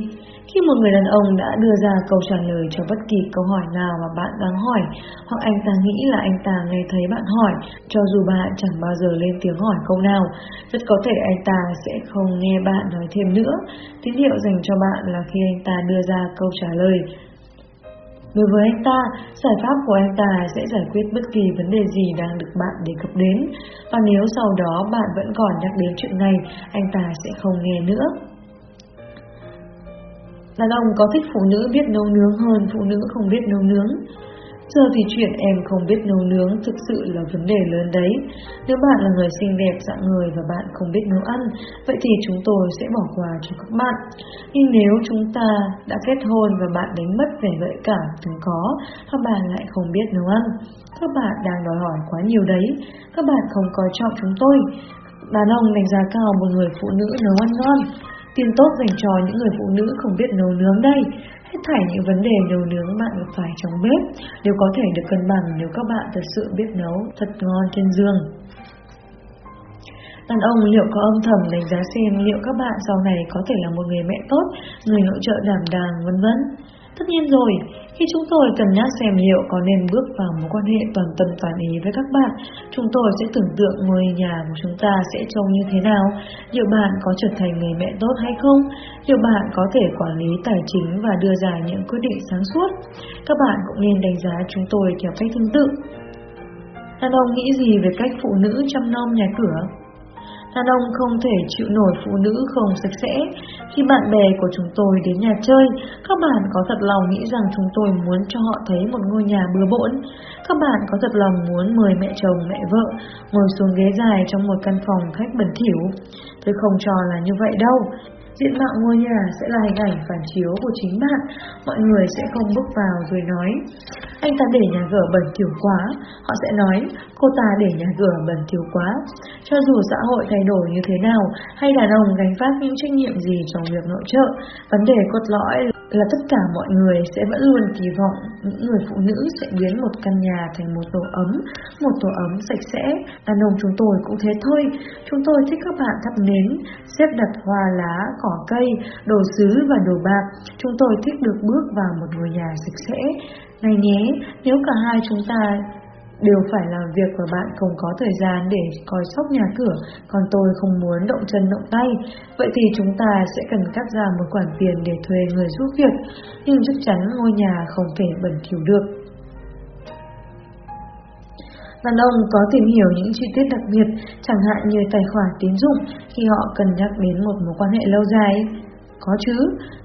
Khi một người đàn ông đã đưa ra câu trả lời cho bất kỳ câu hỏi nào mà bạn đang hỏi, hoặc anh ta nghĩ là anh ta nghe thấy bạn hỏi, cho dù bạn chẳng bao giờ lên tiếng hỏi câu nào, rất có thể anh ta sẽ không nghe bạn nói thêm nữa. Tín hiệu dành cho bạn là khi anh ta đưa ra câu trả lời. Đối với anh ta, giải pháp của anh ta sẽ giải quyết bất kỳ vấn đề gì đang được bạn đề cập đến, và nếu sau đó bạn vẫn còn nhắc đến chuyện này, anh ta sẽ không nghe nữa. Đàn ông có thích phụ nữ biết nấu nướng hơn phụ nữ không biết nấu nướng. Giờ thì chuyện em không biết nấu nướng thực sự là vấn đề lớn đấy. Nếu bạn là người xinh đẹp dạng người và bạn không biết nấu ăn, vậy thì chúng tôi sẽ bỏ qua cho các bạn. Nhưng nếu chúng ta đã kết hôn và bạn đánh mất vẻ gợi cảm từng có, các bạn lại không biết nấu ăn, các bạn đang đòi hỏi quá nhiều đấy. Các bạn không coi trọng chúng tôi. Đàn ông đánh giá cao một người phụ nữ nấu ăn ngon. Tin tốt dành cho những người phụ nữ không biết nấu nướng đây. Hết thảy những vấn đề nấu nướng bạn gặp phải trong bếp đều có thể được cân bằng nếu các bạn thật sự biết nấu thật ngon trên giường. Đàn ông liệu có âm thầm đánh giá xem liệu các bạn sau này có thể là một người mẹ tốt, người hỗ trợ đảm đang, vân vân. Tất nhiên rồi, khi chúng tôi cân nhắc xem liệu có nên bước vào mối quan hệ toàn tâm toàn ý với các bạn, chúng tôi sẽ tưởng tượng ngôi nhà của chúng ta sẽ trông như thế nào, liệu bạn có trở thành người mẹ tốt hay không, liệu bạn có thể quản lý tài chính và đưa ra những quyết định sáng suốt. Các bạn cũng nên đánh giá chúng tôi theo cách tương tự. Đàn ông nghĩ gì về cách phụ nữ chăm nom nhà cửa? Đàn ông không thể chịu nổi phụ nữ không sạch sẽ. Khi bạn bè của chúng tôi đến nhà chơi, các bạn có thật lòng nghĩ rằng chúng tôi muốn cho họ thấy một ngôi nhà bừa bộn. Các bạn có thật lòng muốn mời mẹ chồng, mẹ vợ ngồi xuống ghế dài trong một căn phòng khách bẩn thỉu. Tôi không cho là như vậy đâu. Diện mạo ngôi nhà sẽ là hình ảnh phản chiếu của chính bạn. Mọi người sẽ không bước vào rồi nói Anh ta để nhà gở bẩn thỉu quá Họ sẽ nói Cô ta để nhà cửa bẩn thiếu quá Cho dù xã hội thay đổi như thế nào Hay đàn ông gánh vác những trách nhiệm gì trong việc nội trợ Vấn đề cốt lõi là tất cả mọi người sẽ vẫn luôn kỳ vọng những người phụ nữ sẽ biến một căn nhà thành một tổ ấm, một tổ ấm sạch sẽ. Đàn ông chúng tôi cũng thế thôi. Chúng tôi thích các bạn thắp nến, xếp đặt hoa lá, cỏ cây, đồ sứ và đồ bạc. Chúng tôi thích được bước vào một ngôi nhà sạch sẽ. Này nhé, nếu cả hai chúng ta đều phải làm việc và bạn không có thời gian để coi sóc nhà cửa, còn tôi không muốn động chân động tay. Vậy thì chúng ta sẽ cần cắt ra một khoản tiền để thuê người giúp việc, nhưng chắc chắn ngôi nhà không thể bẩn thỉu được. Đàn ông có tìm hiểu những chi tiết đặc biệt, chẳng hạn như tài khoản tín dụng khi họ cần nhắc đến một mối quan hệ lâu dài. Có chứ,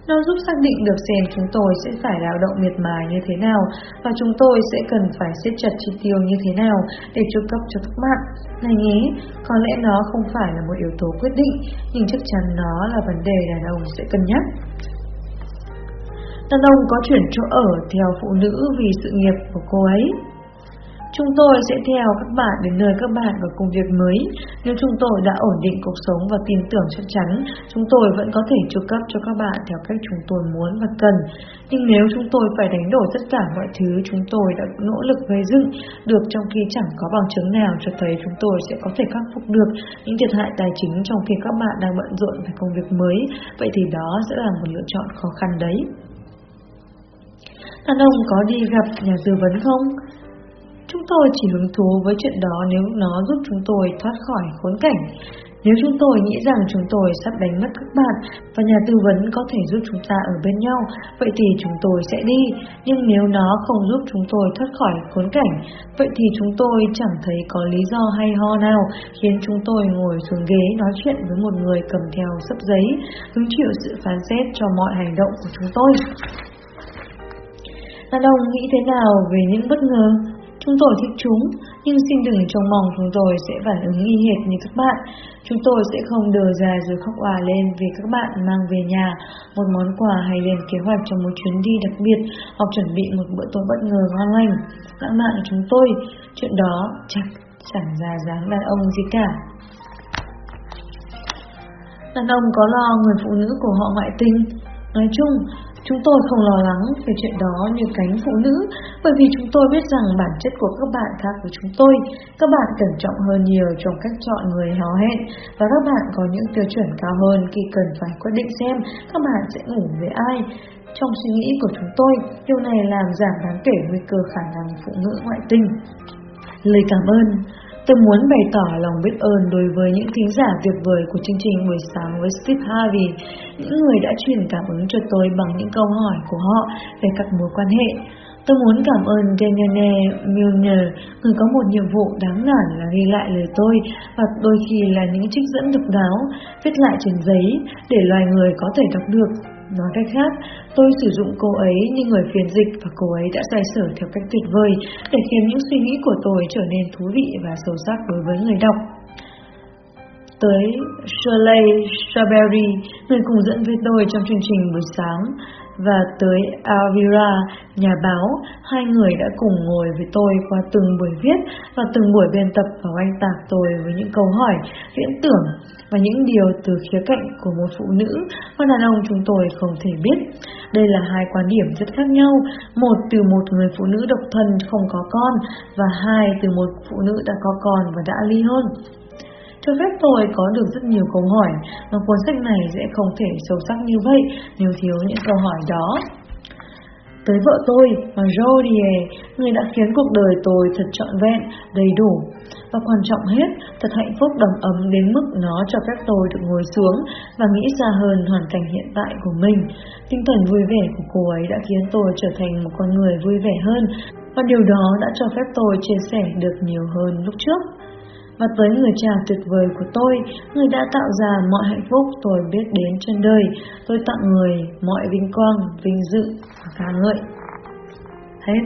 nó giúp xác định được xem chúng tôi sẽ phải lao động miệt mài như thế nào và chúng tôi sẽ cần phải siết chặt chi tiêu như thế nào để chu cấp cho các bạn. Này nhé, có lẽ nó không phải là một yếu tố quyết định, nhưng chắc chắn nó là vấn đề đàn ông sẽ cân nhắc. Đàn ông có chuyển chỗ ở theo phụ nữ vì sự nghiệp của cô ấy. Chúng tôi sẽ theo các bạn đến nơi các bạn và công việc mới. Nếu chúng tôi đã ổn định cuộc sống và tin tưởng chắc chắn, chúng tôi vẫn có thể chu cấp cho các bạn theo cách chúng tôi muốn và cần. Nhưng nếu chúng tôi phải đánh đổi tất cả mọi thứ chúng tôi đã nỗ lực gây dựng được trong khi chẳng có bằng chứng nào cho thấy chúng tôi sẽ có thể khắc phục được những thiệt hại tài chính trong khi các bạn đang bận rộn với công việc mới, vậy thì đó sẽ là một lựa chọn khó khăn đấy. Đàn ông có đi gặp nhà tư vấn không? Chúng tôi chỉ hứng thú với chuyện đó nếu nó giúp chúng tôi thoát khỏi khốn cảnh. Nếu chúng tôi nghĩ rằng chúng tôi sắp đánh mất các bạn và nhà tư vấn có thể giúp chúng ta ở bên nhau, vậy thì chúng tôi sẽ đi. Nhưng nếu nó không giúp chúng tôi thoát khỏi khốn cảnh, vậy thì chúng tôi chẳng thấy có lý do hay ho nào khiến chúng tôi ngồi xuống ghế nói chuyện với một người cầm theo sấp giấy, hứng chịu sự phán xét cho mọi hành động của chúng tôi. Đàn ông nghĩ thế nào về những bất ngờ? Chúng tôi thích chúng, nhưng xin đừng trông mong chúng tôi sẽ phản ứng y hệt như các bạn. Chúng tôi sẽ không đờ ra rồi khóc òa lên vì các bạn mang về nhà một món quà hay lên kế hoạch cho một chuyến đi đặc biệt hoặc chuẩn bị một bữa tối bất ngờ ngon lành. Lãng mạn của chúng tôi, chuyện đó chắc chẳng ra dáng đàn ông gì cả. Đàn ông có lo người phụ nữ của họ ngoại tình. Nói chung, Chúng tôi không lo lắng về chuyện đó như cánh phụ nữ bởi vì chúng tôi biết rằng bản chất của các bạn khác với chúng tôi. Các bạn cẩn trọng hơn nhiều trong cách chọn người hò hẹn và các bạn có những tiêu chuẩn cao hơn khi cần phải quyết định xem các bạn sẽ ngủ với ai. Trong suy nghĩ của chúng tôi, điều này làm giảm đáng kể nguy cơ khả năng phụ nữ ngoại tình. Lời cảm ơn Tôi muốn bày tỏ lòng biết ơn đối với những thính giả tuyệt vời của chương trình buổi sáng với Steve Harvey, những người đã truyền cảm hứng cho tôi bằng những câu hỏi của họ về các mối quan hệ. Tôi muốn cảm ơn Danielle Milner, người có một nhiệm vụ đáng nản là ghi lại lời tôi và đôi khi là những trích dẫn độc đáo, viết lại trên giấy để loài người có thể đọc được. Nói cách khác, tôi sử dụng cô ấy như người phiên dịch và cô ấy đã xoay sở theo cách tuyệt vời để khiến những suy nghĩ của tôi trở nên thú vị và sâu sắc đối với người đọc. Tới Shirley Strawberry, người cùng dẫn với tôi trong chương trình buổi sáng, và tới Alvira, nhà báo, hai người đã cùng ngồi với tôi qua từng buổi viết và từng buổi biên tập và oanh tạc tôi với những câu hỏi, viễn tưởng và những điều từ khía cạnh của một phụ nữ và đàn ông chúng tôi không thể biết. Đây là hai quan điểm rất khác nhau, một từ một người phụ nữ độc thân không có con và hai từ một phụ nữ đã có con và đã ly hôn cho phép tôi có được rất nhiều câu hỏi mà cuốn sách này sẽ không thể sâu sắc như vậy nếu thiếu những câu hỏi đó. Tới vợ tôi, mà Jodie, người đã khiến cuộc đời tôi thật trọn vẹn, đầy đủ. Và quan trọng hết, thật hạnh phúc đầm ấm đến mức nó cho phép tôi được ngồi xuống và nghĩ xa hơn hoàn cảnh hiện tại của mình. Tinh thần vui vẻ của cô ấy đã khiến tôi trở thành một con người vui vẻ hơn và điều đó đã cho phép tôi chia sẻ được nhiều hơn lúc trước và tới người cha tuyệt vời của tôi, người đã tạo ra mọi hạnh phúc tôi biết đến trên đời. Tôi tặng người mọi vinh quang, vinh dự và ca ngợi. Hết.